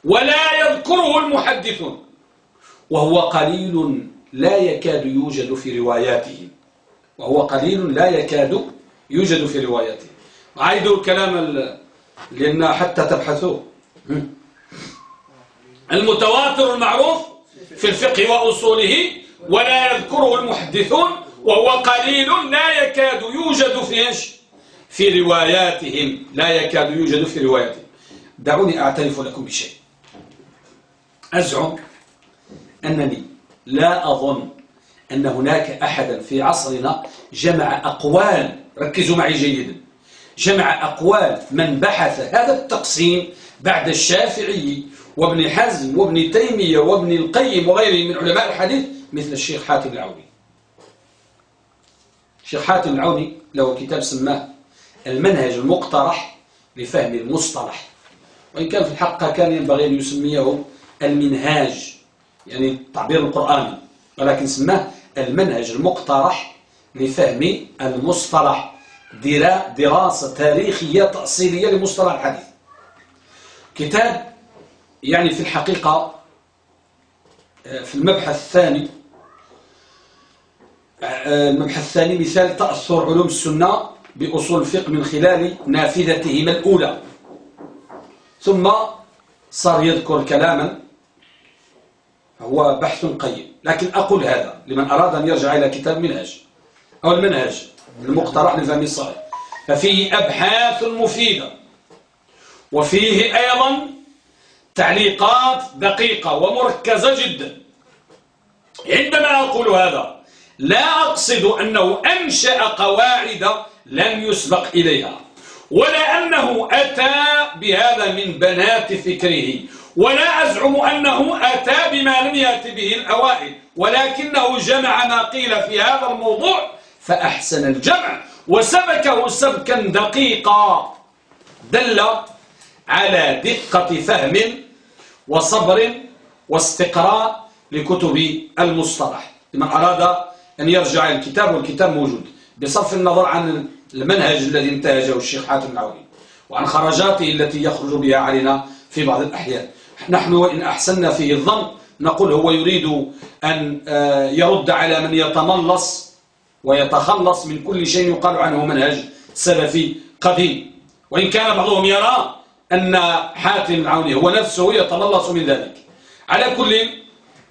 ولا يذكره المحدثون. وهو قليل لا يكاد يوجد في رواياته. وهو قليل لا يكاد يوجد في رواياته. عيدوا الكلام لأن حتى تبحثوه. المتواتر المعروف في الفقه وأصوله ولا يذكره المحدثون. وهو قليل لا يكاد يوجد في إيش؟ في رواياتهم. لا يكاد يوجد في رواياتهم. دعوني أعترف لكم بشيء. أزعم أنني لا أظن أن هناك أحدا في عصرنا جمع أقوال ركزوا معي جيدا جمع أقوال من بحث هذا التقسيم بعد الشافعي وابن حزم وابن تيمية وابن القيم وغيره من علماء الحديث مثل الشيخ حاتم العوني. الشيخ حاتم العوني له كتاب سماه المنهج المقترح لفهم المصطلح. وإن كان في الحقيقة كان ينبغي أن يسميه المنهاج يعني التعبير القرآني ولكن سماه المنهج المقترح لفهم المصطلح دراسة تاريخية تأصيلية لمصطلح الحديث. كتاب يعني في الحقيقة آه، في المبحث الثاني آه، المبحث الثاني مثال تأثر علوم السنة بأصول الفقه من خلال نافذتهما الأولى. ثم صار يذكر كلاما هو بحث قيم. لكن أقول هذا لمن أراد أن يرجع إلى كتاب منهج أو المنهج المقترح لفهم الصحيح ففيه أبحاث مفيدة وفيه أيضا تعليقات دقيقة ومركزة جدا. عندما أقول هذا لا أقصد أنه أنشأ قواعد لم يسبق إليها ولا أنه أتى بهذا من بنات فكره ولا أزعم أنه أتى بما لم يأتي به الأوائل ولكنه جمع ما قيل في هذا الموضوع فأحسن الجمع وسبكه سبكا دقيقا. دل على دقة فهم وصبر واستقراء لكتب المصطلح. لمن أراد أن يرجع الكتاب والكتاب موجود. بصرف النظر عن المنهج الذي انتهجه الشيخ حاتم العوني وعن خرجاته التي يخرج بها علينا في بعض الأحيان. نحن وإن أحسننا فيه الظن نقول هو يريد أن آه، يرد على من يتملص ويتخلص من كل شيء يقال عنه منهج سلفي قديم. وإن كان بعضهم يرى أن حاتم العوني هو نفسه يتملص من ذلك. على كل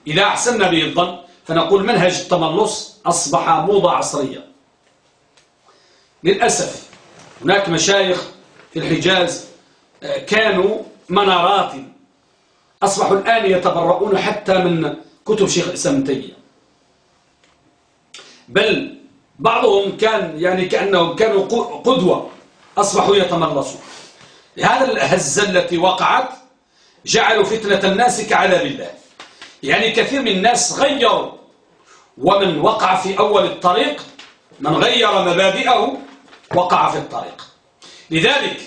إذا أحسننا به الظن فنقول منهج التملص أصبح موضة عصرية. للأسف هناك مشايخ في الحجاز آه، كانوا منارات أصبحوا الآن يتبرؤون حتى من كتب شيخ الإسلام تيمية. بل بعضهم كان يعني كأنهم كانوا قدوة أصبحوا يتملصون هذا الهزة التي وقعت جعلوا فتنة الناس كعذاب الله. يعني كثير من الناس غيروا. ومن وقع في أول الطريق من غير مبادئه وقع في الطريق. لذلك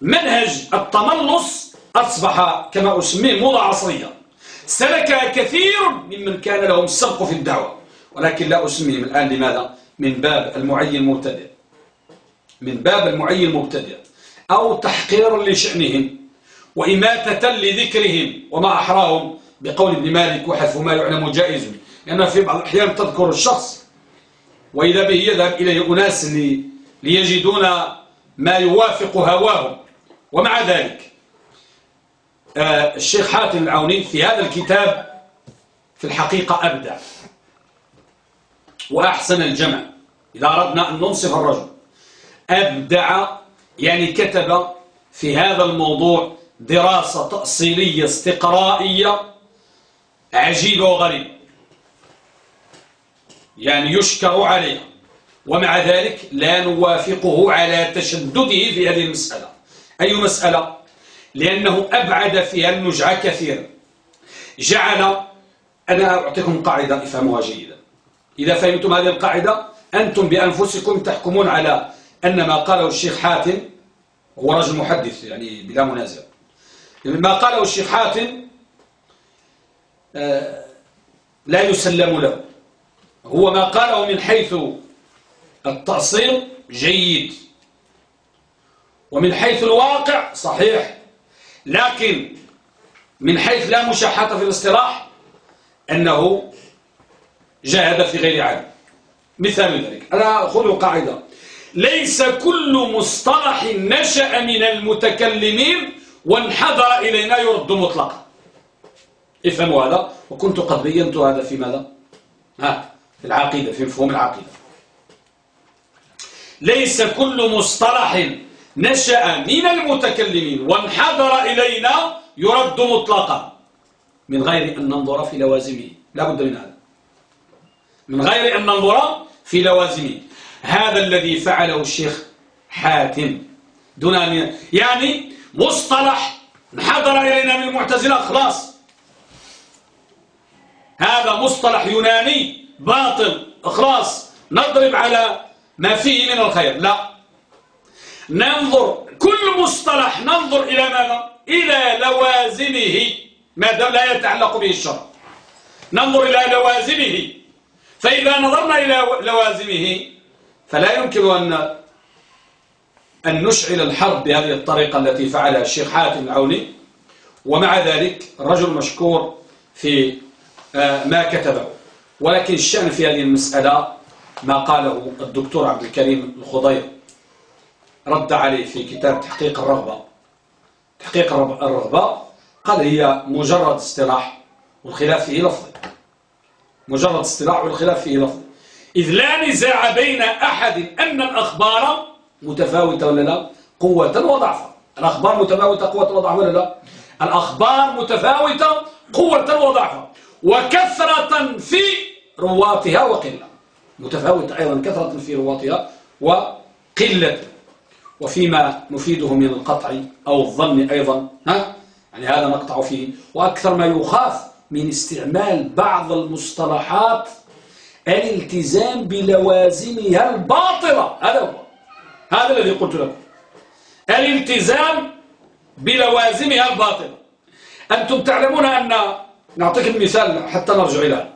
منهج التملص أصبح كما أسميه موضة عصرية. سلك كثير ممن كان لهم السبق في الدعوة. ولكن لا أسميهم الآن لماذا؟ من باب المعين المبتدئ. من باب المعين المبتدئ. أو تحقير لشأنهم وإماتة لذكرهم وما أحراهم بقول ابن مالك وحذف ما يعلم جائز. لأن في بعض الأحيان تذكر الشخص وإذا به يذهب إليه أناس ليجدون ما يوافق هواهم. ومع ذلك الشيخ حاتم العوني في هذا الكتاب في الحقيقة أبدع وأحسن الجمع. إذا أردنا أن ننصف الرجل. أبدع يعني كتب في هذا الموضوع دراسة تأصيلية استقرائية عجيبة وغريبة. يعني يشكر عليها. ومع ذلك لا نوافقه على تشدده في هذه المسألة. أي مسألة؟ لأنه أبعد فيها النجعة كثيرا. جعل أنا أعطيكم قاعدة افهموها جيدا. إذا فهمتم هذه القاعدة أنتم بأنفسكم تحكمون على أن ما قاله الشيخ حاتم هو رجل محدث يعني بلا منازع. ما قاله الشيخ حاتم آه، لا يسلم له. هو ما قاله من حيث التأصيل جيد. ومن حيث الواقع صحيح. لكن من حيث لا مشاحة في الاصطلاح أنه جاهد في غير عدل مثال ذلك. أنا أخذ قاعدة. ليس كل مصطلح نشأ من المتكلمين وانحدر إلينا يرد مطلقا. افهموا هذا. وكنت قد بينت هذا في ماذا؟ ها في العقيدة في مفهوم العقيدة. ليس كل مصطلح نشأ من المتكلمين وانحدر إلينا يرد مطلقا. من غير أن ننظر في لوازمه. لا بد من هذا. من غير أن ننظر في لوازمه. هذا الذي فعله الشيخ حاتم. دون أن يعني مصطلح انحدر إلينا من المعتزلة خلاص. هذا مصطلح يوناني باطل خلاص. نضرب على ما فيه من الخير. لا. ننظر كل مصطلح ننظر إلى ماذا؟ إلى لوازمه ما دام لا يتعلق به الشر ننظر إلى لوازمه. فإذا نظرنا إلى لوازمه فلا يمكن أن أن نشعل الحرب بهذه الطريقة التي فعلها الشيخ حاتم العوني. ومع ذلك رجل مشكور في آه، ما كتبه. ولكن الشأن في هذه المسألة ما قاله الدكتور عبد الكريم الخضير. رد عليه في كتاب تحقيق الرغبة. تحقيق الرغبة قال هي مجرد اصطلاح والخلاف فيه لفظي مجرد اصطلاح والخلاف فيه لفظي إذ لا نزاع بين أحد أن الأخبار متفاوتة ولا لا؟ قوة وضعفا. الأخبار متفاوتة قوة وضعفا ولا لا؟ الأخبار متفاوتة قوة وضعفا. وكثرة في رواتها وقلة. متفاوتة أيضا كثرة في رواتها وقلة. وفيما نفيده من القطع أو الظن أيضا ها؟ يعني هذا نقطع فيه. وأكثر ما يخاف من استعمال بعض المصطلحات الالتزام بلوازمها الباطلة. هذا هو. هذا الذي قلت لكم. الالتزام بلوازمها الباطلة. أنتم تعلمون أن نعطيك المثال حتى نرجع إلى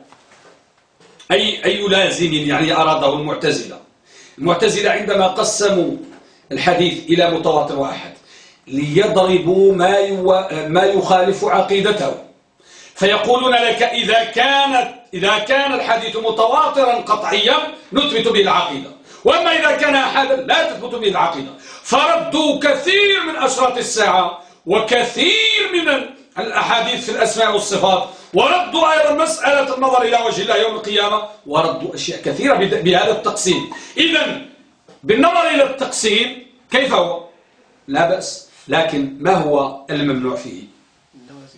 أي, أي لازم يعني أراده المعتزلة. المعتزلة عندما قسموا الحديث إلى متواتر وأحد. ليضربوا ما, يو... ما يخالف عقيدته. فيقولون لك إذا كانت إذا كان الحديث متواترا قطعيا نثبت به العقيدة. وأما إذا كان أحدا لا تثبت به العقيدة. فردوا كثير من أشراط الساعة وكثير من الأحاديث في الأسماء والصفات. وردوا أيضا مسألة النظر إلى وجه الله يوم القيامة. وردوا أشياء كثيرة بهذا التقسيم. إذا بالنظر إلى التقسيم كيف هو؟ لا بأس. لكن ما هو الممنوع فيه؟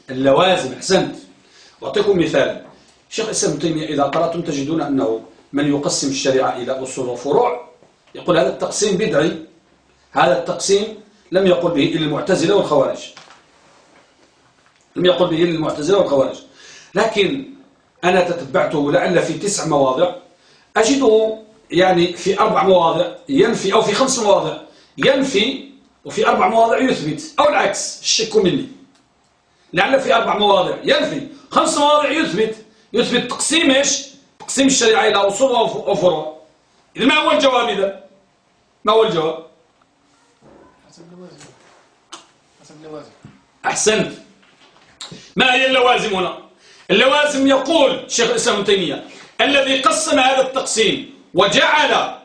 اللوازم. أحسنت. أعطيكم مثالا شيخ الإسلام تيمية إذا قرأتم تجدون أنه من يقسم الشريعة إلى أصول وفروع يقول هذا التقسيم بدعي. هذا التقسيم لم يقل به إلا المعتزلة والخوارج. لم يقل به إلا المعتزلة والخوارج. لكن أنا تتبعته لعل في تسع مواضع. أجده يعني في أربع مواضع ينفي أو في خمس مواضع. ينفي وفي أربع مواضع يثبت أو العكس الشك مني. لعل في أربع مواضع. ينفي خمس مواضع يثبت. يثبت تقسيم إيش؟ تقسيم الشريعة إلى أصول وفروع إذا ما هو الجواب إذا؟ ما هو الجواب؟ حسب اللوازم حسب اللوازم أحسنت. ما هي اللوازم هنا؟ اللوازم يقول شيخ الإسلام تيمية الذي قسم هذا التقسيم وجعل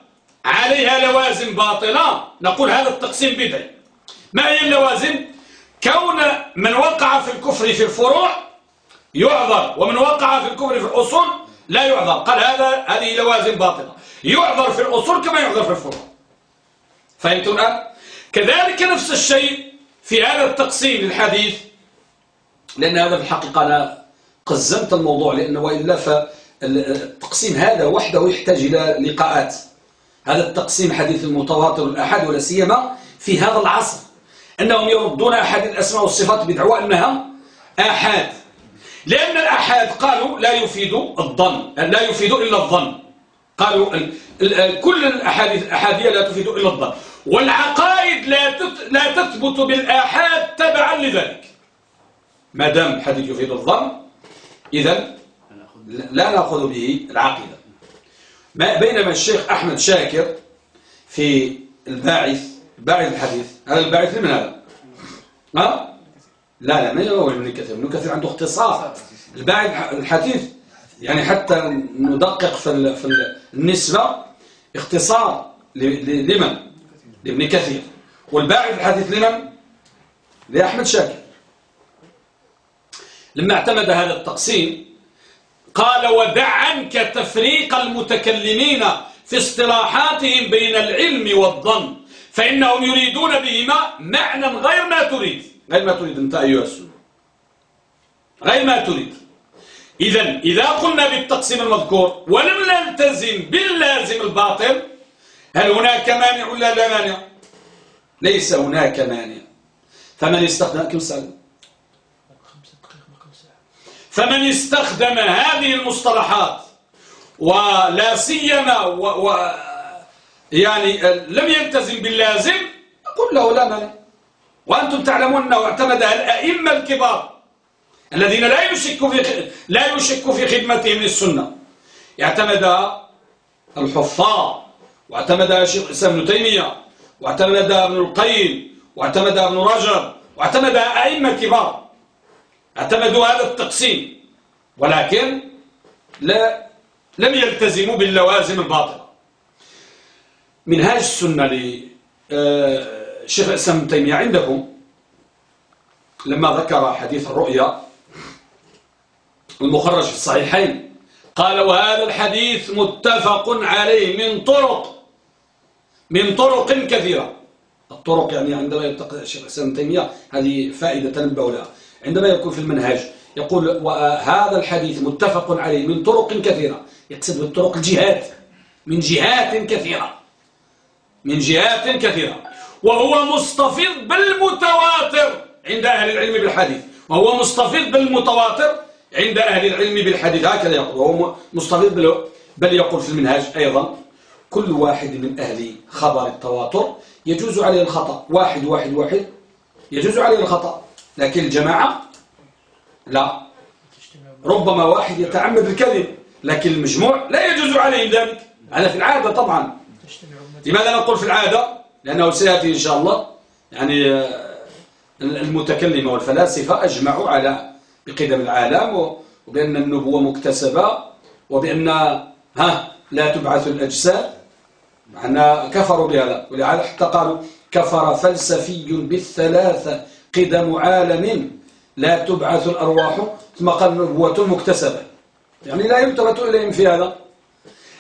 عليها لوازم باطلة. نقول هذا التقسيم بدعي. ما هي اللوازم؟ كون من وقع في الكفر في الفروع يعذر ومن وقع في الكفر في الأصول لا يعذر. قال هذا هذه لوازم باطلة. يعذر في الأصول كما يعذر في الفروع. فهمتم الآن كذلك نفس الشيء في هذا التقسيم الحديث لأن هذا في الحقيقة أنا قزمت الموضوع لأنه وإلا فالتقسيم هذا وحده يحتاج إلى لقاءات. هذا التقسيم حديث المتواتر الأحد ولا سيما في هذا العصر. أنهم يردون أحد الأسماء والصفات بدعوى أنها آحاد. لأن الأحاد قالوا لا يفيد الظن لا يفيد إلا الظن. قالوا كل الأحاديث الأحادية لا تفيد إلا الظن. والعقائد لا لا تثبت بالآحاد تبعا لذلك. ما دام حديث يفيد الظن إذا لا نأخذ به العقيدة. بينما الشيخ أحمد شاكر في الباعث باعث الحديث هذا الباعث لمن هذا؟ ها؟ لا لا ما هو ابن كثير ابن كثير عنده اختصار. الباعث الحديث يعني حتى ندقق في في النسبة اختصار لمن؟ لابن كثير. والباعث الحديث لمن؟ لأحمد شاكر. لما اعتمد هذا التقسيم قال ودع عنك تفريق المتكلمين في اصطلاحاتهم بين العلم والظن فإنهم يريدون بهما معنى غير ما تريد. غير ما تريد أنت أيها السنة غير ما تريد. إذا إذا قلنا بالتقسيم المذكور ولم نلتزم باللازم الباطل هل هناك مانع ولا لا مانع؟ ليس هناك مانع. فمن استخدم كم سأل فمن استخدم هذه المصطلحات ولا سيما و... و... يعني لم يلتزم باللازم قل له لا مانع وأنتم تعلمون أنه اعتمد الأئمة الكبار الذين لا يشك في لا يشك في خدمتهم للسنة. اعتمد الحفاظ واعتمد شيخ الإسلام ابن تيمية واعتمد ابن القيم واعتمد ابن رجب واعتمد أئمة كبار. اعتمدوا هذا التقسيم ولكن لا لم يلتزموا باللوازم الباطلة. منهاج السنة لشيخ الإسلام ابن تيمية عندكم؟ لما ذكر حديث الرؤيا المخرج في الصحيحين قال وهذا الحديث متفق عليه من طرق من طرق كثيرة. الطرق يعني عندما يلتقي الشيخ الإسلام تيمية هذه فائدة تنبه لها. عندما يكون في المنهج يقول وهذا الحديث متفق عليه من طرق كثيرة. يقصد بالطرق الجهات من جهات كثيرة من جهات كثيرة. وهو مستفيض بالمتواتر عند أهل العلم بالحديث. وهو مستفيض بالمتواتر عند أهل العلم بالحديث. هكذا يقول. وهو مستفيض بل يقول في المنهاج أيضا كل واحد من أهل خبر التواتر يجوز عليه الخطأ. واحد واحد واحد يجوز عليه الخطأ. لكن الجماعة لا. ربما واحد يتعمد الكذب لكن المجموع لا يجوز عليه ذلك. هذا في العادة طبعا. لماذا نقول في العادة؟ لأنه سيأتي إن شاء الله. يعني آه، المتكلمة والفلاسفة أجمعوا على بقدم العالم وبأن النبوة مكتسبة وبأن ها لا تبعث الأجساد. معنا كفروا بهذا ولهذا حتى قالوا كفر فلسفي بالثلاثة. قدم عالم لا تبعث الأرواح ثم قال نبوة مكتسبة يعني لا يلتفت إليهم في هذا.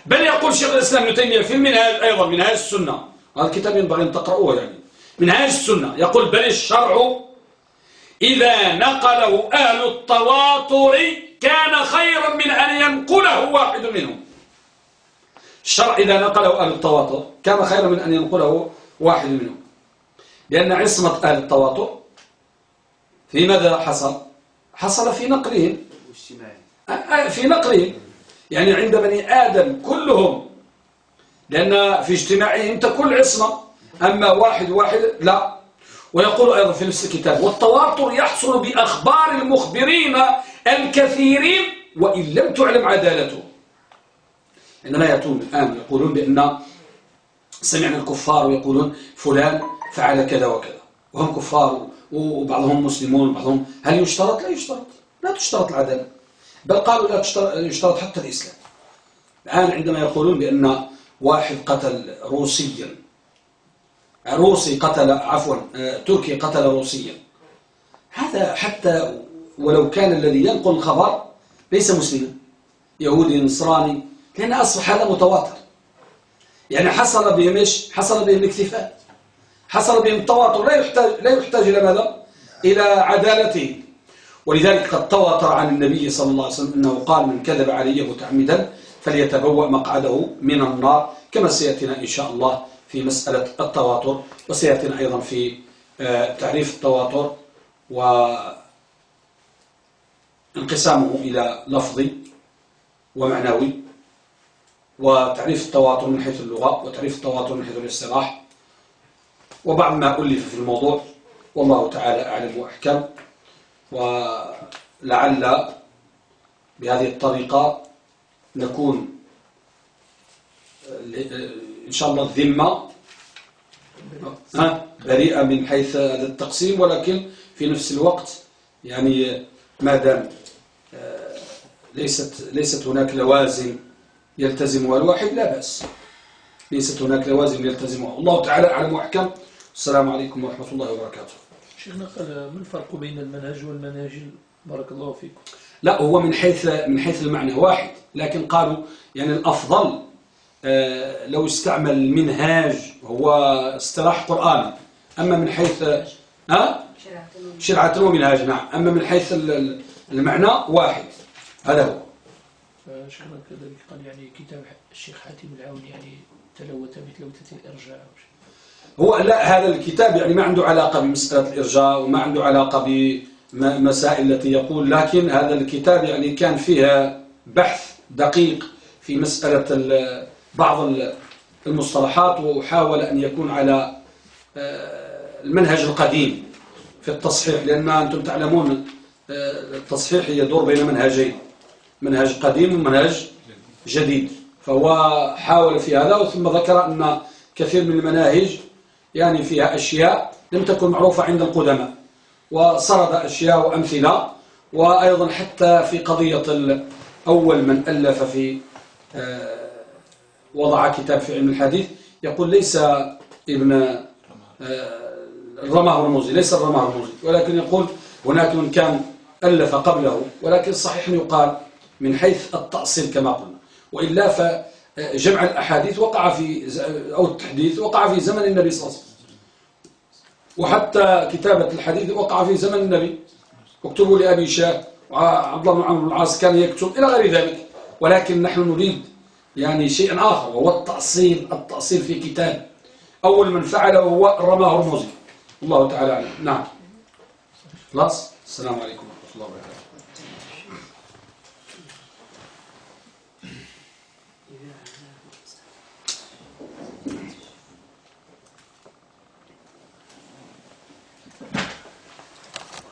بل يقول شيخ الإسلام ابن تيمية في المنهاج أيضا منهاج السنة. هذا الكتاب ينبغي أن تقرأوه يعني. منهاج السنة. يقول بل الشرع إذا نقله أهل التواتر كان خيرا من أن ينقله واحد منهم. الشرع إذا نقله أهل التواتر كان خيرا من أن ينقله واحد منهم. لأن عصمة أهل التواتر في ماذا حصل؟ حصل في نقلهم. في نقلهم. يعني عند بني آدم كلهم. لأن في اجتماعهم تكون العصمة. أما واحد واحد لا. ويقول أيضا في نفس الكتاب والتواتر يحصل بأخبار المخبرين الكثيرين وإن لم تعلم عدالته. عندما يأتون الآن يقولون بأن سمعنا الكفار يقولون فلان فعل كذا وكذا. وهم كفار وبعضهم مسلمون وبعضهم هل يشترط؟ لا يشترط. لا تشترط العدالة. بل قالوا لا يشترط حتى الإسلام. الآن عندما يقولون بأن واحد قتل روسيا روسي قتل عفوا تركي قتل روسيا هذا حتى ولو كان الذي ينقل الخبر ليس مسلما. يهودي نصراني لأن أصبح هذا متواتر. يعني حصل بهم إيش؟ حصل بهم الاكتفاء حصل بهم التواتر لا يحتاج لا يحتاج إلى ماذا؟ إلى عدالته ولذلك قد تواتر عن النبي صلى الله عليه وسلم أنه قال من كذب علي متعمدا فليتبوأ مقعده من النار. كما سيأتينا إن شاء الله في مسألة التواتر وسيأتينا أيضا في آه، تعريف التواتر وانقسامه إلى لفظي ومعنوي وتعريف التواتر من حيث اللغة وتعريف التواتر من حيث الاصطلاح وبعض ما ألف في الموضوع والله تعالى أعلم وأحكم. ولعل بهذه الطريقة نكون إن شاء الله الذمة بريئة من حيث هذا التقسيم ولكن في نفس الوقت يعني ما دام آه، ليست ليست هناك لوازم يلتزمها الواحد لا بأس. ليست هناك لوازم يلتزمها. الله تعالى أعلم وأحكم. السلام عليكم ورحمة الله وبركاته. شيخنا ما الفرق بين المنهج والمناهج؟ بارك الله فيكم لا هو من حيث من حيث المعنى واحد لكن قالوا يعني الأفضل آه، لو استعمل المنهاج هو اصطلاح قرآني أما من حيث ها؟ شرعة ومنهاج نعم. أما من حيث المعنى واحد. هذا هو. شيخنا كذلك قال يعني كتاب الشيخ حاتم العون يعني تلوث بتلوثة الإرجاع هو لا هذا الكتاب يعني ما عنده علاقة بمسألة الإرجاء وما عنده علاقة مسائل التي يقول لكن هذا الكتاب يعني كان فيها بحث دقيق في مسألة بعض المصطلحات وحاول أن يكون على آه، المنهج القديم في التصحيح لأن أنتم تعلمون آه، التصحيح يدور بين منهجين منهج قديم ومنهج جديد. فهو حاول في هذا ثم ذكر أن كثير من المناهج يعني فيها أشياء لم تكن معروفة عند القدماء. وسرد أشياء وأمثلة وأيضا حتى في قضية أول من ألف في آه، وضع كتاب في علم الحديث يقول ليس ابن آه، الرماه الرموزي ليس الرماه الرموزي ولكن يقول هناك من كان ألف قبله ولكن صحيح يقال من حيث التأصيل كما قلنا. وإلا فجمع الأحاديث وقع في أو التحديث وقع في زمن النبي صلى الله عليه وسلم. وحتى كتابة الحديث وقع في زمن النبي. اكتبوا لأبي شاه وعبد الله بن عمرو بن العاص كان يكتب إلى غير ذلك. ولكن نحن نريد يعني شيء آخر وهو التأصيل التأصيل في كتاب. أول من فعله هو رماه الرموزي الله تعالى أعلم. نعم. خلاص؟ السلام عليكم ورحمة الله وبركاته.